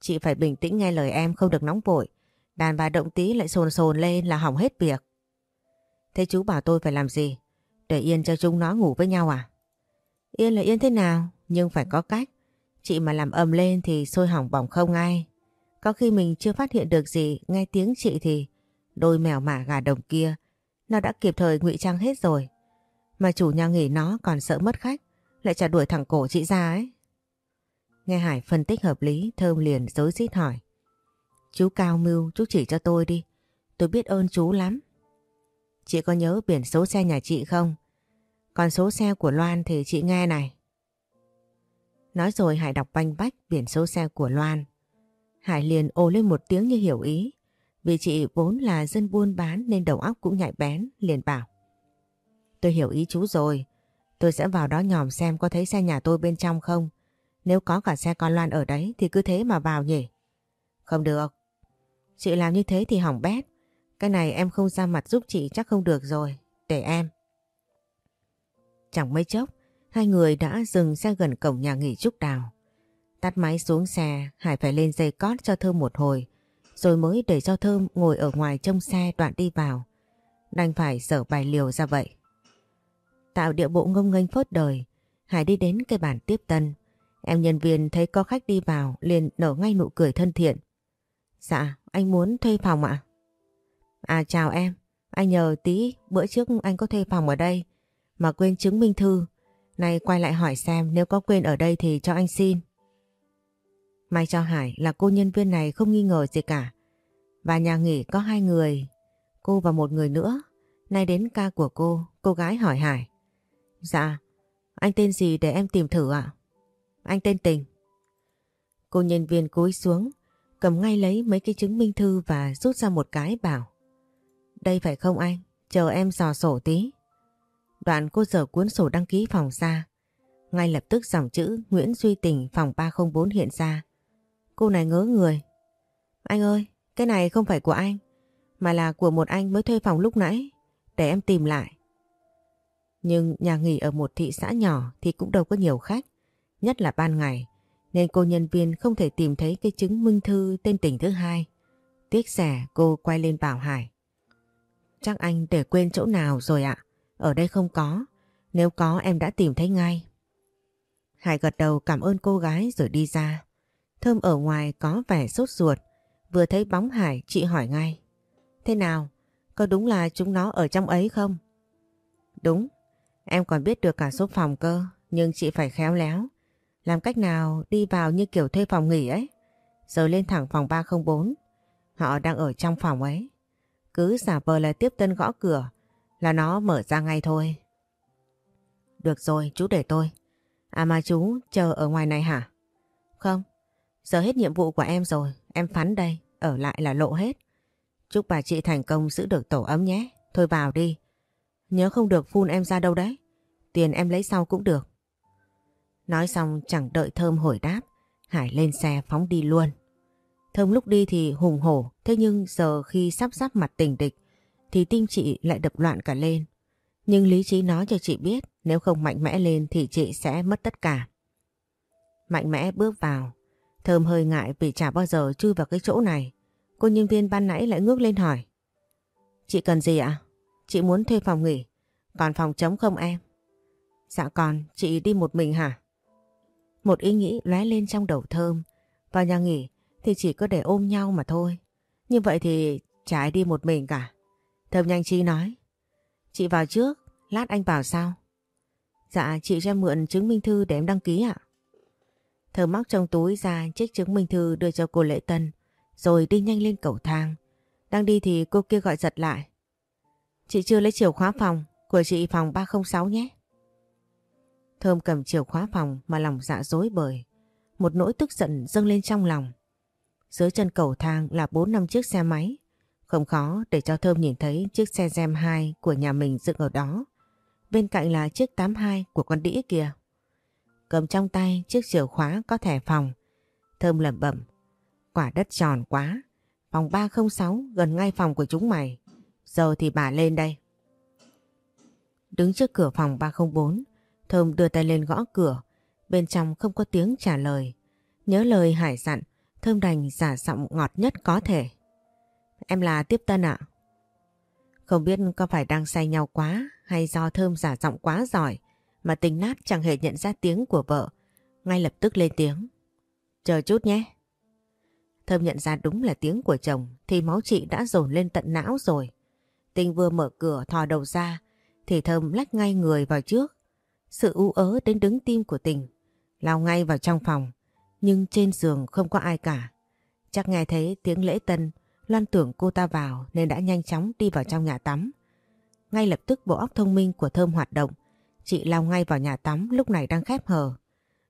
Speaker 1: Chị phải bình tĩnh nghe lời em không được nóng vội. Đàn bà động tí lại sồn sồn lên là hỏng hết việc. Thế chú bảo tôi phải làm gì? Để yên cho chúng nó ngủ với nhau à? Yên là yên thế nào, nhưng phải có cách. Chị mà làm ầm lên thì sôi hỏng bỏng không ngay Có khi mình chưa phát hiện được gì, nghe tiếng chị thì đôi mèo mả gà đồng kia, nó đã kịp thời ngụy trang hết rồi. Mà chủ nhà nghỉ nó còn sợ mất khách, lại trả đuổi thẳng cổ chị ra ấy. Nghe Hải phân tích hợp lý, Thơm liền dối rít hỏi. Chú Cao Mưu, chú chỉ cho tôi đi. Tôi biết ơn chú lắm. Chị có nhớ biển số xe nhà chị không? Còn số xe của Loan thì chị nghe này. Nói rồi Hải đọc banh bách biển số xe của Loan. Hải liền ồ lên một tiếng như hiểu ý. Vì chị vốn là dân buôn bán nên đầu óc cũng nhạy bén, liền bảo. Tôi hiểu ý chú rồi. Tôi sẽ vào đó nhòm xem có thấy xe nhà tôi bên trong không. Nếu có cả xe con Loan ở đấy thì cứ thế mà vào nhỉ. Không được. Chị làm như thế thì hỏng bét. Cái này em không ra mặt giúp chị chắc không được rồi. Để em. Chẳng mấy chốc, hai người đã dừng xe gần cổng nhà nghỉ Trúc Đào. Tắt máy xuống xe, Hải phải lên dây cót cho Thơm một hồi, rồi mới để cho Thơm ngồi ở ngoài trong xe đoạn đi vào. Đành phải sở bài liều ra vậy. Tạo địa bộ ngông nghênh phớt đời, Hải đi đến cây bàn tiếp tân. Em nhân viên thấy có khách đi vào liền nở ngay nụ cười thân thiện. Dạ, anh muốn thuê phòng ạ? À? chào em, anh nhờ tí bữa trước anh có thuê phòng ở đây mà quên chứng minh thư. Nay quay lại hỏi xem nếu có quên ở đây thì cho anh xin. May cho Hải là cô nhân viên này không nghi ngờ gì cả. Và nhà nghỉ có hai người, cô và một người nữa. Nay đến ca của cô, cô gái hỏi Hải. Dạ, anh tên gì để em tìm thử ạ? Anh tên Tình. Cô nhân viên cúi xuống, cầm ngay lấy mấy cái chứng minh thư và rút ra một cái bảo. Đây phải không anh? Chờ em dò sổ tí. Đoạn cô dở cuốn sổ đăng ký phòng ra. Ngay lập tức dòng chữ Nguyễn Duy Tình phòng 304 hiện ra. Cô này ngớ người. Anh ơi, cái này không phải của anh, mà là của một anh mới thuê phòng lúc nãy. Để em tìm lại. Nhưng nhà nghỉ ở một thị xã nhỏ thì cũng đâu có nhiều khách, nhất là ban ngày, nên cô nhân viên không thể tìm thấy cái chứng minh thư tên tỉnh thứ hai. Tiếc rẻ cô quay lên bảo Hải. Chắc anh để quên chỗ nào rồi ạ, ở đây không có, nếu có em đã tìm thấy ngay. Hải gật đầu cảm ơn cô gái rồi đi ra. Thơm ở ngoài có vẻ sốt ruột, vừa thấy bóng Hải chị hỏi ngay. Thế nào, có đúng là chúng nó ở trong ấy không? Đúng, Em còn biết được cả số phòng cơ, nhưng chị phải khéo léo. Làm cách nào đi vào như kiểu thuê phòng nghỉ ấy. Rồi lên thẳng phòng 304. Họ đang ở trong phòng ấy. Cứ giả vờ là tiếp tân gõ cửa là nó mở ra ngay thôi. Được rồi, chú để tôi. À mà chú chờ ở ngoài này hả? Không, giờ hết nhiệm vụ của em rồi, em phắn đây, ở lại là lộ hết. Chúc bà chị thành công giữ được tổ ấm nhé. Thôi vào đi. Nhớ không được phun em ra đâu đấy. Tiền em lấy sau cũng được. Nói xong chẳng đợi Thơm hồi đáp. Hải lên xe phóng đi luôn. Thơm lúc đi thì hùng hổ. Thế nhưng giờ khi sắp sắp mặt tình địch thì tim chị lại đập loạn cả lên. Nhưng lý trí nói cho chị biết nếu không mạnh mẽ lên thì chị sẽ mất tất cả. Mạnh mẽ bước vào. Thơm hơi ngại vì chả bao giờ chui vào cái chỗ này. Cô nhân viên ban nãy lại ngước lên hỏi. Chị cần gì ạ? Chị muốn thuê phòng nghỉ. Còn phòng trống không em? Dạ còn, chị đi một mình hả? Một ý nghĩ lóe lên trong đầu thơm. Vào nhà nghỉ thì chỉ có để ôm nhau mà thôi. Như vậy thì chả ai đi một mình cả. Thơm nhanh chi nói. Chị vào trước, lát anh vào sau. Dạ chị cho mượn chứng minh thư để em đăng ký ạ. Thơm móc trong túi ra chiếc chứng minh thư đưa cho cô Lệ Tân rồi đi nhanh lên cầu thang. Đang đi thì cô kia gọi giật lại. Chị chưa lấy chìa khóa phòng, của chị phòng 306 nhé. Thơm cầm chìa khóa phòng mà lòng dạ dối bời. Một nỗi tức giận dâng lên trong lòng. Dưới chân cầu thang là 4 năm chiếc xe máy. Không khó để cho Thơm nhìn thấy chiếc xe Gem 2 của nhà mình dựng ở đó. Bên cạnh là chiếc 82 của con đĩ kia. Cầm trong tay chiếc chìa khóa có thẻ phòng. Thơm lẩm bẩm. Quả đất tròn quá. Phòng 306 gần ngay phòng của chúng mày. Giờ thì bà lên đây. Đứng trước cửa phòng 304, Thơm đưa tay lên gõ cửa. Bên trong không có tiếng trả lời. Nhớ lời Hải dặn, Thơm đành giả giọng ngọt nhất có thể. Em là Tiếp Tân ạ. Không biết có phải đang say nhau quá hay do Thơm giả giọng quá giỏi mà tình nát chẳng hề nhận ra tiếng của vợ. Ngay lập tức lên tiếng. Chờ chút nhé. Thơm nhận ra đúng là tiếng của chồng thì máu chị đã dồn lên tận não rồi. Tình vừa mở cửa thò đầu ra thì Thơm lách ngay người vào trước. Sự u ớ đến đứng tim của tình. Lao ngay vào trong phòng nhưng trên giường không có ai cả. Chắc nghe thấy tiếng lễ tân Loan tưởng cô ta vào nên đã nhanh chóng đi vào trong nhà tắm. Ngay lập tức bộ óc thông minh của Thơm hoạt động. Chị lao ngay vào nhà tắm lúc này đang khép hờ.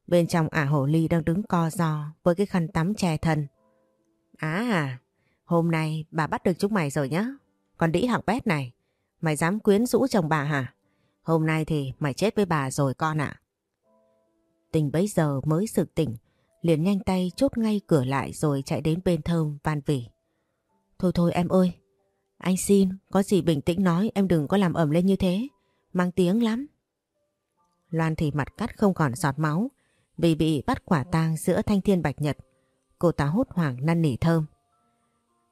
Speaker 1: Bên trong ả hổ ly đang đứng co do với cái khăn tắm che thân. À, hôm nay bà bắt được chúng mày rồi nhá. Còn đĩ hạng bét này, mày dám quyến rũ chồng bà hả? Hôm nay thì mày chết với bà rồi con ạ. Tình bấy giờ mới sực tỉnh, liền nhanh tay chốt ngay cửa lại rồi chạy đến bên thơm van vỉ. Thôi thôi em ơi, anh xin, có gì bình tĩnh nói em đừng có làm ẩm lên như thế, mang tiếng lắm. Loan thì mặt cắt không còn giọt máu vì bị bắt quả tang giữa thanh thiên bạch nhật. Cô ta hốt hoảng năn nỉ thơm.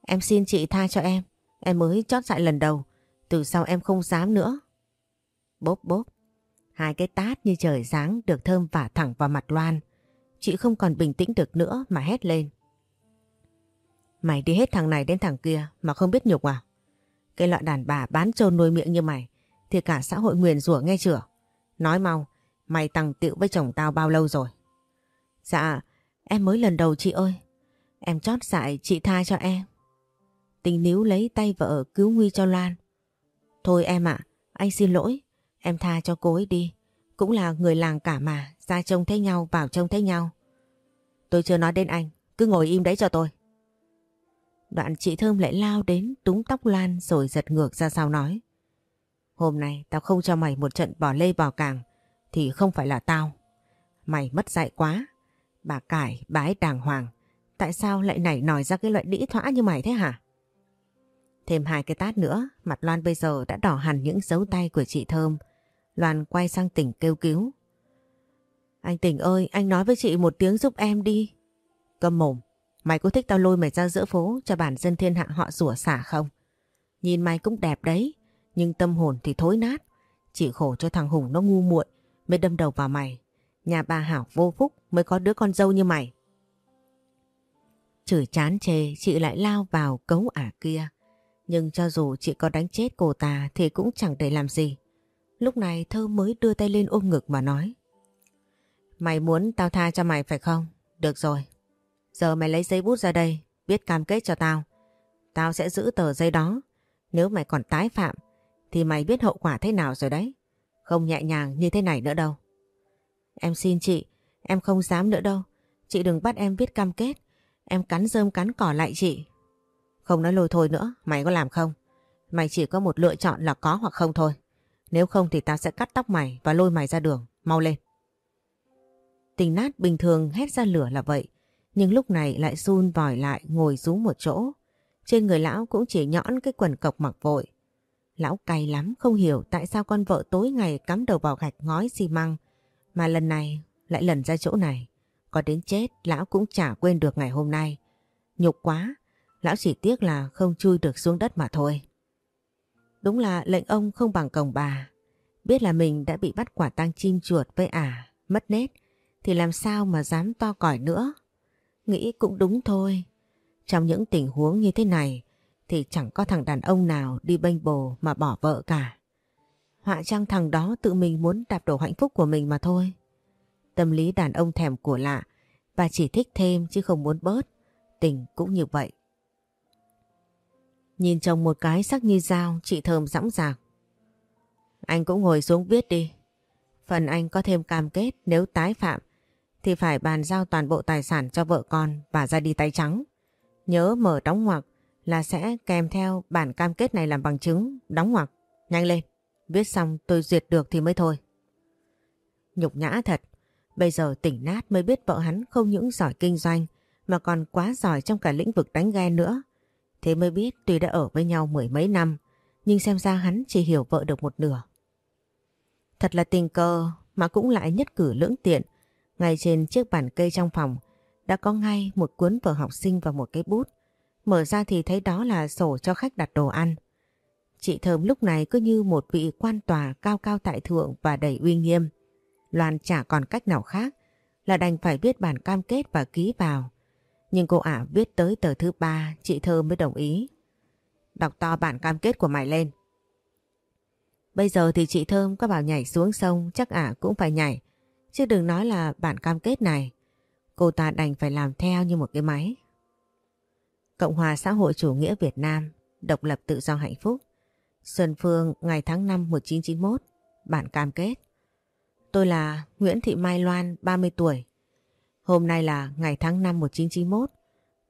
Speaker 1: Em xin chị tha cho em, em mới chót dại lần đầu, từ sau em không dám nữa. Bốp bốp, hai cái tát như trời sáng được thơm vả thẳng vào mặt Loan. Chị không còn bình tĩnh được nữa mà hét lên. Mày đi hết thằng này đến thằng kia mà không biết nhục à? Cái loại đàn bà bán trâu nuôi miệng như mày thì cả xã hội nguyền rủa nghe chưa? Nói mau, mày tăng tiệu với chồng tao bao lâu rồi? Dạ, em mới lần đầu chị ơi. Em chót dại chị tha cho em. Tình níu lấy tay vợ cứu nguy cho Loan. Thôi em ạ, anh xin lỗi. Em tha cho cô ấy đi. Cũng là người làng cả mà, ra trông thấy nhau, vào trông thấy nhau. Tôi chưa nói đến anh, cứ ngồi im đấy cho tôi. Đoạn chị Thơm lại lao đến túng tóc Lan rồi giật ngược ra sau nói. Hôm nay tao không cho mày một trận bỏ lê bỏ càng thì không phải là tao. Mày mất dạy quá. Bà cải, bái đàng hoàng. Tại sao lại nảy nòi ra cái loại đĩ thỏa như mày thế hả? Thêm hai cái tát nữa, mặt Loan bây giờ đã đỏ hẳn những dấu tay của chị Thơm. Loan quay sang tỉnh kêu cứu. Anh tỉnh ơi, anh nói với chị một tiếng giúp em đi. Cầm mồm, Mày có thích tao lôi mày ra giữa phố cho bản dân thiên hạ họ rủa xả không? Nhìn mày cũng đẹp đấy, nhưng tâm hồn thì thối nát. Chỉ khổ cho thằng Hùng nó ngu muội mới đâm đầu vào mày. Nhà bà Hảo vô phúc mới có đứa con dâu như mày. Chửi chán chê chị lại lao vào cấu ả kia. Nhưng cho dù chị có đánh chết cô ta thì cũng chẳng để làm gì. Lúc này Thơ mới đưa tay lên ôm ngực mà nói. Mày muốn tao tha cho mày phải không? Được rồi, Giờ mày lấy giấy bút ra đây, viết cam kết cho tao. Tao sẽ giữ tờ giấy đó. Nếu mày còn tái phạm, thì mày biết hậu quả thế nào rồi đấy. Không nhẹ nhàng như thế này nữa đâu. Em xin chị, em không dám nữa đâu. Chị đừng bắt em viết cam kết. Em cắn rơm cắn cỏ lại chị. Không nói lôi thôi nữa, mày có làm không? Mày chỉ có một lựa chọn là có hoặc không thôi. Nếu không thì tao sẽ cắt tóc mày và lôi mày ra đường. Mau lên. Tình nát bình thường hét ra lửa là vậy. Nhưng lúc này lại run vòi lại ngồi rú một chỗ. Trên người lão cũng chỉ nhõn cái quần cộc mặc vội. Lão cay lắm không hiểu tại sao con vợ tối ngày cắm đầu vào gạch ngói xi măng. Mà lần này lại lần ra chỗ này. Có đến chết lão cũng chả quên được ngày hôm nay. Nhục quá, lão chỉ tiếc là không chui được xuống đất mà thôi. Đúng là lệnh ông không bằng cổng bà. Biết là mình đã bị bắt quả tang chim chuột với ả, mất nét, thì làm sao mà dám to còi nữa. Nghĩ cũng đúng thôi. Trong những tình huống như thế này, thì chẳng có thằng đàn ông nào đi bênh bồ mà bỏ vợ cả. Họa chăng thằng đó tự mình muốn đạp đổ hạnh phúc của mình mà thôi. Tâm lý đàn ông thèm của lạ và chỉ thích thêm chứ không muốn bớt. Tình cũng như vậy. Nhìn chồng một cái sắc như dao, chị Thơm dõng dạc. Anh cũng ngồi xuống viết đi. Phần anh có thêm cam kết nếu tái phạm thì phải bàn giao toàn bộ tài sản cho vợ con và ra đi tay trắng. Nhớ mở đóng ngoặc là sẽ kèm theo bản cam kết này làm bằng chứng, đóng ngoặc. Nhanh lên, viết xong tôi duyệt được thì mới thôi. Nhục nhã thật, bây giờ tỉnh nát mới biết vợ hắn không những giỏi kinh doanh mà còn quá giỏi trong cả lĩnh vực đánh ghen nữa. Thế mới biết tuy đã ở với nhau mười mấy năm, nhưng xem ra hắn chỉ hiểu vợ được một nửa. Thật là tình cờ mà cũng lại nhất cử lưỡng tiện. Ngay trên chiếc bàn cây trong phòng đã có ngay một cuốn vở học sinh và một cái bút. Mở ra thì thấy đó là sổ cho khách đặt đồ ăn. Chị Thơm lúc này cứ như một vị quan tòa cao cao tại thượng và đầy uy nghiêm. Loan chả còn cách nào khác là đành phải viết bản cam kết và ký vào. Nhưng cô ả viết tới tờ thứ ba chị thơ mới đồng ý. Đọc to bản cam kết của mày lên. Bây giờ thì chị Thơm có bảo nhảy xuống sông chắc ả cũng phải nhảy. Chứ đừng nói là bản cam kết này. Cô ta đành phải làm theo như một cái máy. Cộng hòa xã hội chủ nghĩa Việt Nam, độc lập tự do hạnh phúc. Xuân Phương ngày tháng 5 1991, bản cam kết. Tôi là Nguyễn Thị Mai Loan, 30 tuổi. Hôm nay là ngày tháng 5 1991.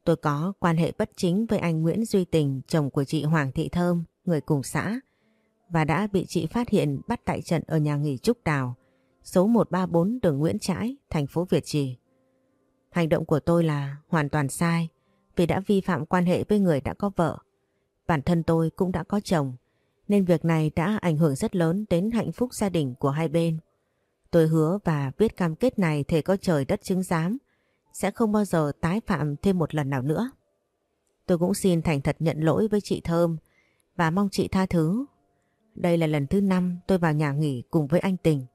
Speaker 1: Tôi có quan hệ bất chính với anh Nguyễn Duy Tình, chồng của chị Hoàng Thị Thơm, người cùng xã, và đã bị chị phát hiện bắt tại trận ở nhà nghỉ Trúc Đào, số 134 đường Nguyễn Trãi, thành phố Việt Trì. Hành động của tôi là hoàn toàn sai vì đã vi phạm quan hệ với người đã có vợ. Bản thân tôi cũng đã có chồng, nên việc này đã ảnh hưởng rất lớn đến hạnh phúc gia đình của hai bên. Tôi hứa và viết cam kết này thề có trời đất chứng giám, sẽ không bao giờ tái phạm thêm một lần nào nữa. Tôi cũng xin thành thật nhận lỗi với chị Thơm và mong chị tha thứ. Đây là lần thứ năm tôi vào nhà nghỉ cùng với anh Tình.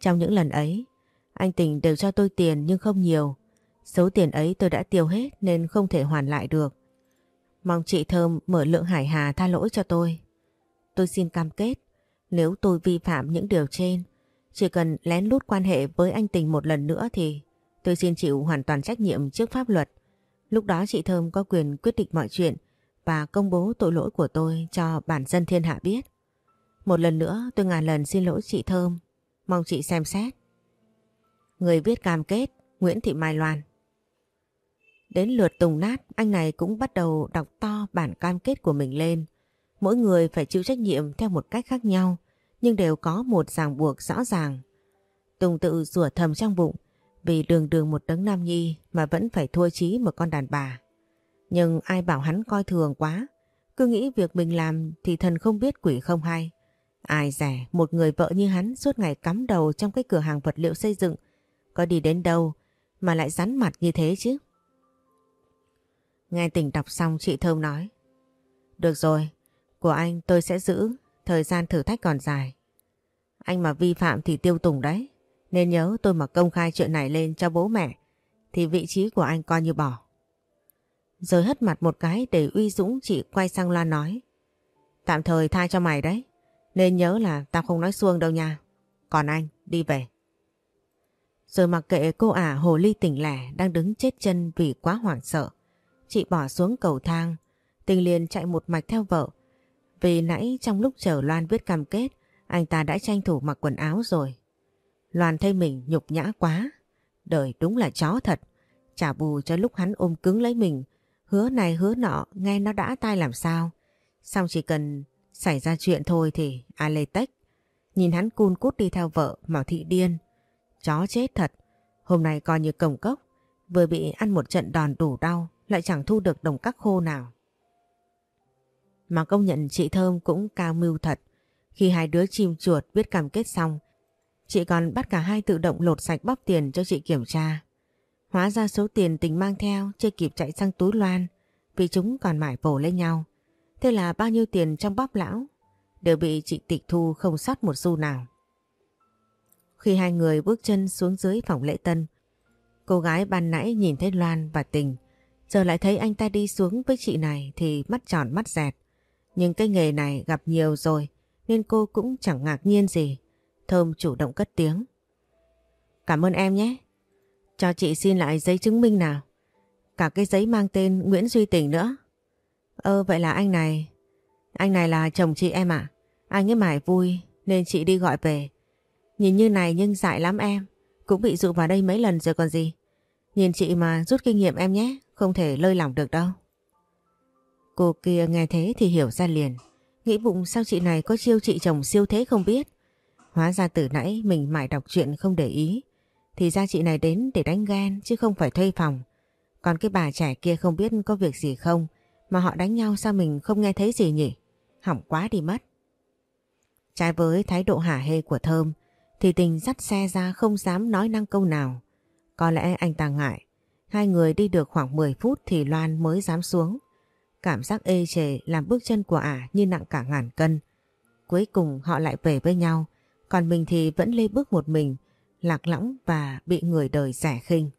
Speaker 1: Trong những lần ấy, anh Tình đều cho tôi tiền nhưng không nhiều. Số tiền ấy tôi đã tiêu hết nên không thể hoàn lại được. Mong chị Thơm mở lượng hải hà tha lỗi cho tôi. Tôi xin cam kết, nếu tôi vi phạm những điều trên, chỉ cần lén lút quan hệ với anh Tình một lần nữa thì tôi xin chịu hoàn toàn trách nhiệm trước pháp luật. Lúc đó chị Thơm có quyền quyết định mọi chuyện và công bố tội lỗi của tôi cho bản dân thiên hạ biết. Một lần nữa tôi ngàn lần xin lỗi chị Thơm, mong chị xem xét. Người viết cam kết Nguyễn Thị Mai Loan Đến lượt Tùng Nát, anh này cũng bắt đầu đọc to bản cam kết của mình lên. Mỗi người phải chịu trách nhiệm theo một cách khác nhau, nhưng đều có một ràng buộc rõ ràng. Tùng tự rủa thầm trong bụng, vì đường đường một đấng nam nhi mà vẫn phải thua chí một con đàn bà. Nhưng ai bảo hắn coi thường quá, cứ nghĩ việc mình làm thì thần không biết quỷ không hay. Ai rẻ một người vợ như hắn suốt ngày cắm đầu trong cái cửa hàng vật liệu xây dựng, có đi đến đâu mà lại rắn mặt như thế chứ. Nghe tỉnh đọc xong chị Thơm nói. Được rồi, của anh tôi sẽ giữ, thời gian thử thách còn dài. Anh mà vi phạm thì tiêu tùng đấy. Nên nhớ tôi mà công khai chuyện này lên cho bố mẹ thì vị trí của anh coi như bỏ. Rồi hất mặt một cái để uy dũng chị quay sang Loan nói. Tạm thời tha cho mày đấy. Nên nhớ là tao không nói xuông đâu nha. Còn anh, đi về. Rồi mặc kệ cô ả hồ ly tỉnh lẻ đang đứng chết chân vì quá hoảng sợ. Chị bỏ xuống cầu thang, tình liền chạy một mạch theo vợ. Vì nãy trong lúc chờ Loan viết cam kết, anh ta đã tranh thủ mặc quần áo rồi. Loan thấy mình nhục nhã quá. Đời đúng là chó thật. Trả bù cho lúc hắn ôm cứng lấy mình, Hứa này hứa nọ nghe nó đã tai làm sao. Xong chỉ cần xảy ra chuyện thôi thì a lê tách. Nhìn hắn cun cút đi theo vợ Mạo Thị điên. Chó chết thật. Hôm nay coi như cổng cốc. Vừa bị ăn một trận đòn đủ đau lại chẳng thu được đồng cắc khô nào. Mà công nhận chị Thơm cũng cao mưu thật. Khi hai đứa chim chuột biết cam kết xong, chị còn bắt cả hai tự động lột sạch bóp tiền cho chị kiểm tra. Hóa ra số tiền tình mang theo chưa kịp chạy sang túi loan vì chúng còn mải vồ lên nhau. Thế là bao nhiêu tiền trong bóp lão đều bị chị tịch thu không sót một xu nào. Khi hai người bước chân xuống dưới phòng lễ tân, cô gái ban nãy nhìn thấy Loan và Tình, giờ lại thấy anh ta đi xuống với chị này thì mắt tròn mắt dẹt. Nhưng cái nghề này gặp nhiều rồi, nên cô cũng chẳng ngạc nhiên gì. Thơm chủ động cất tiếng. Cảm ơn em nhé. Cho chị xin lại giấy chứng minh nào. Cả cái giấy mang tên Nguyễn Duy Tình nữa. Ơ vậy là anh này... Anh này là chồng chị em ạ. Anh ấy mải vui, nên chị đi gọi về. Nhìn như này nhưng dại lắm em. Cũng bị dụ vào đây mấy lần rồi còn gì. Nhìn chị mà rút kinh nghiệm em nhé. Không thể lơi lỏng được đâu. Cô kia nghe thế thì hiểu ra liền. Nghĩ bụng sao chị này có chiêu chị chồng siêu thế không biết. Hóa ra từ nãy mình mãi đọc chuyện không để ý. Thì ra chị này đến để đánh ghen, chứ không phải thuê phòng. Còn cái bà trẻ kia không biết có việc gì không. Mà họ đánh nhau sao mình không nghe thấy gì nhỉ? Hỏng quá đi mất. Trái với thái độ hả hê của Thơm, thì tình dắt xe ra không dám nói năng câu nào. Có lẽ anh ta ngại. Hai người đi được khoảng 10 phút thì Loan mới dám xuống. Cảm giác ê chề làm bước chân của ả như nặng cả ngàn cân. Cuối cùng họ lại về với nhau, còn mình thì vẫn lê bước một mình, lạc lõng và bị người đời rẻ khinh.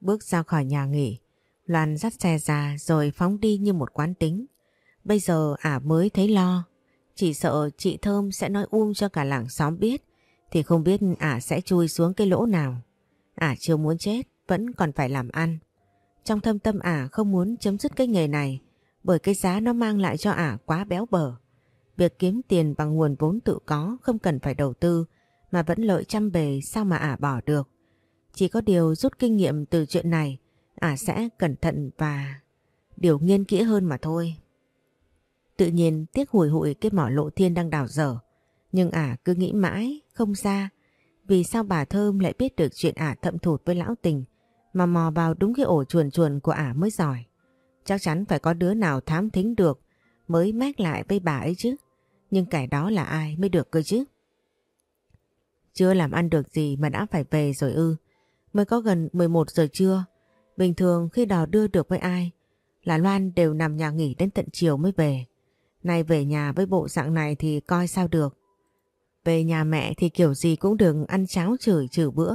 Speaker 1: Bước ra khỏi nhà nghỉ, Loan dắt xe ra rồi phóng đi như một quán tính. Bây giờ ả mới thấy lo, chỉ sợ chị Thơm sẽ nói um cho cả làng xóm biết, thì không biết ả sẽ chui xuống cái lỗ nào. Ả chưa muốn chết, vẫn còn phải làm ăn. Trong thâm tâm ả không muốn chấm dứt cái nghề này, bởi cái giá nó mang lại cho ả quá béo bở. Việc kiếm tiền bằng nguồn vốn tự có không cần phải đầu tư, mà vẫn lợi trăm bề sao mà ả bỏ được. Chỉ có điều rút kinh nghiệm từ chuyện này, ả sẽ cẩn thận và điều nghiên kỹ hơn mà thôi. Tự nhiên tiếc hùi hụi cái mỏ lộ thiên đang đào dở, nhưng ả cứ nghĩ mãi không ra vì sao bà Thơm lại biết được chuyện ả thậm thụt với lão tình mà mò vào đúng cái ổ chuồn chuồn của ả mới giỏi. Chắc chắn phải có đứa nào thám thính được mới mách lại với bà ấy chứ. Nhưng kẻ đó là ai mới được cơ chứ? Chưa làm ăn được gì mà đã phải về rồi ư. Mới có gần 11 giờ trưa. Bình thường khi đò đưa được với ai là Loan đều nằm nhà nghỉ đến tận chiều mới về. Nay về nhà với bộ dạng này thì coi sao được. Về nhà mẹ thì kiểu gì cũng đừng ăn cháo chửi chửi bữa.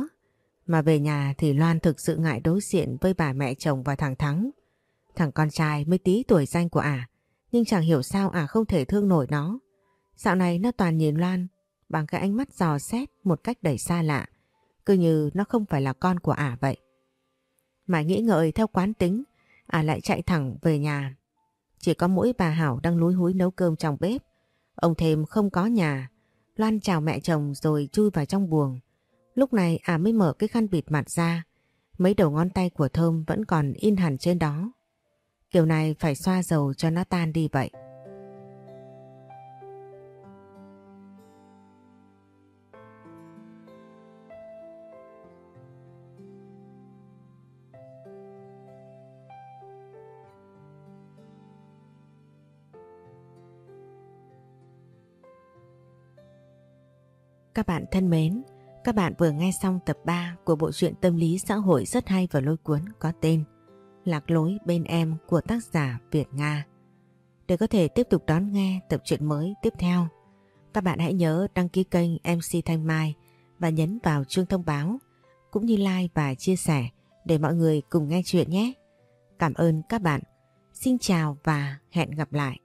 Speaker 1: Mà về nhà thì Loan thực sự ngại đối diện với bà mẹ chồng và thằng Thắng. Thằng con trai mới tí tuổi danh của ả, nhưng chẳng hiểu sao ả không thể thương nổi nó. Dạo này nó toàn nhìn Loan bằng cái ánh mắt dò xét một cách đầy xa lạ, cứ như nó không phải là con của ả vậy. Mà nghĩ ngợi theo quán tính, ả lại chạy thẳng về nhà. Chỉ có mỗi bà Hảo đang lúi húi nấu cơm trong bếp. Ông thêm không có nhà. Loan chào mẹ chồng rồi chui vào trong buồng. Lúc này ả mới mở cái khăn bịt mặt ra. Mấy đầu ngón tay của Thơm vẫn còn in hẳn trên đó. Kiểu này phải xoa dầu cho nó tan đi vậy. Các bạn thân mến, các bạn vừa nghe xong tập 3 của bộ truyện tâm lý xã hội rất hay và lôi cuốn có tên Lạc lối bên em của tác giả Việt Nga. Để có thể tiếp tục đón nghe tập truyện mới tiếp theo, các bạn hãy nhớ đăng ký kênh MC Thanh Mai và nhấn vào chuông thông báo cũng như like và chia sẻ để mọi người cùng nghe chuyện nhé. Cảm ơn các bạn. Xin chào và hẹn gặp lại.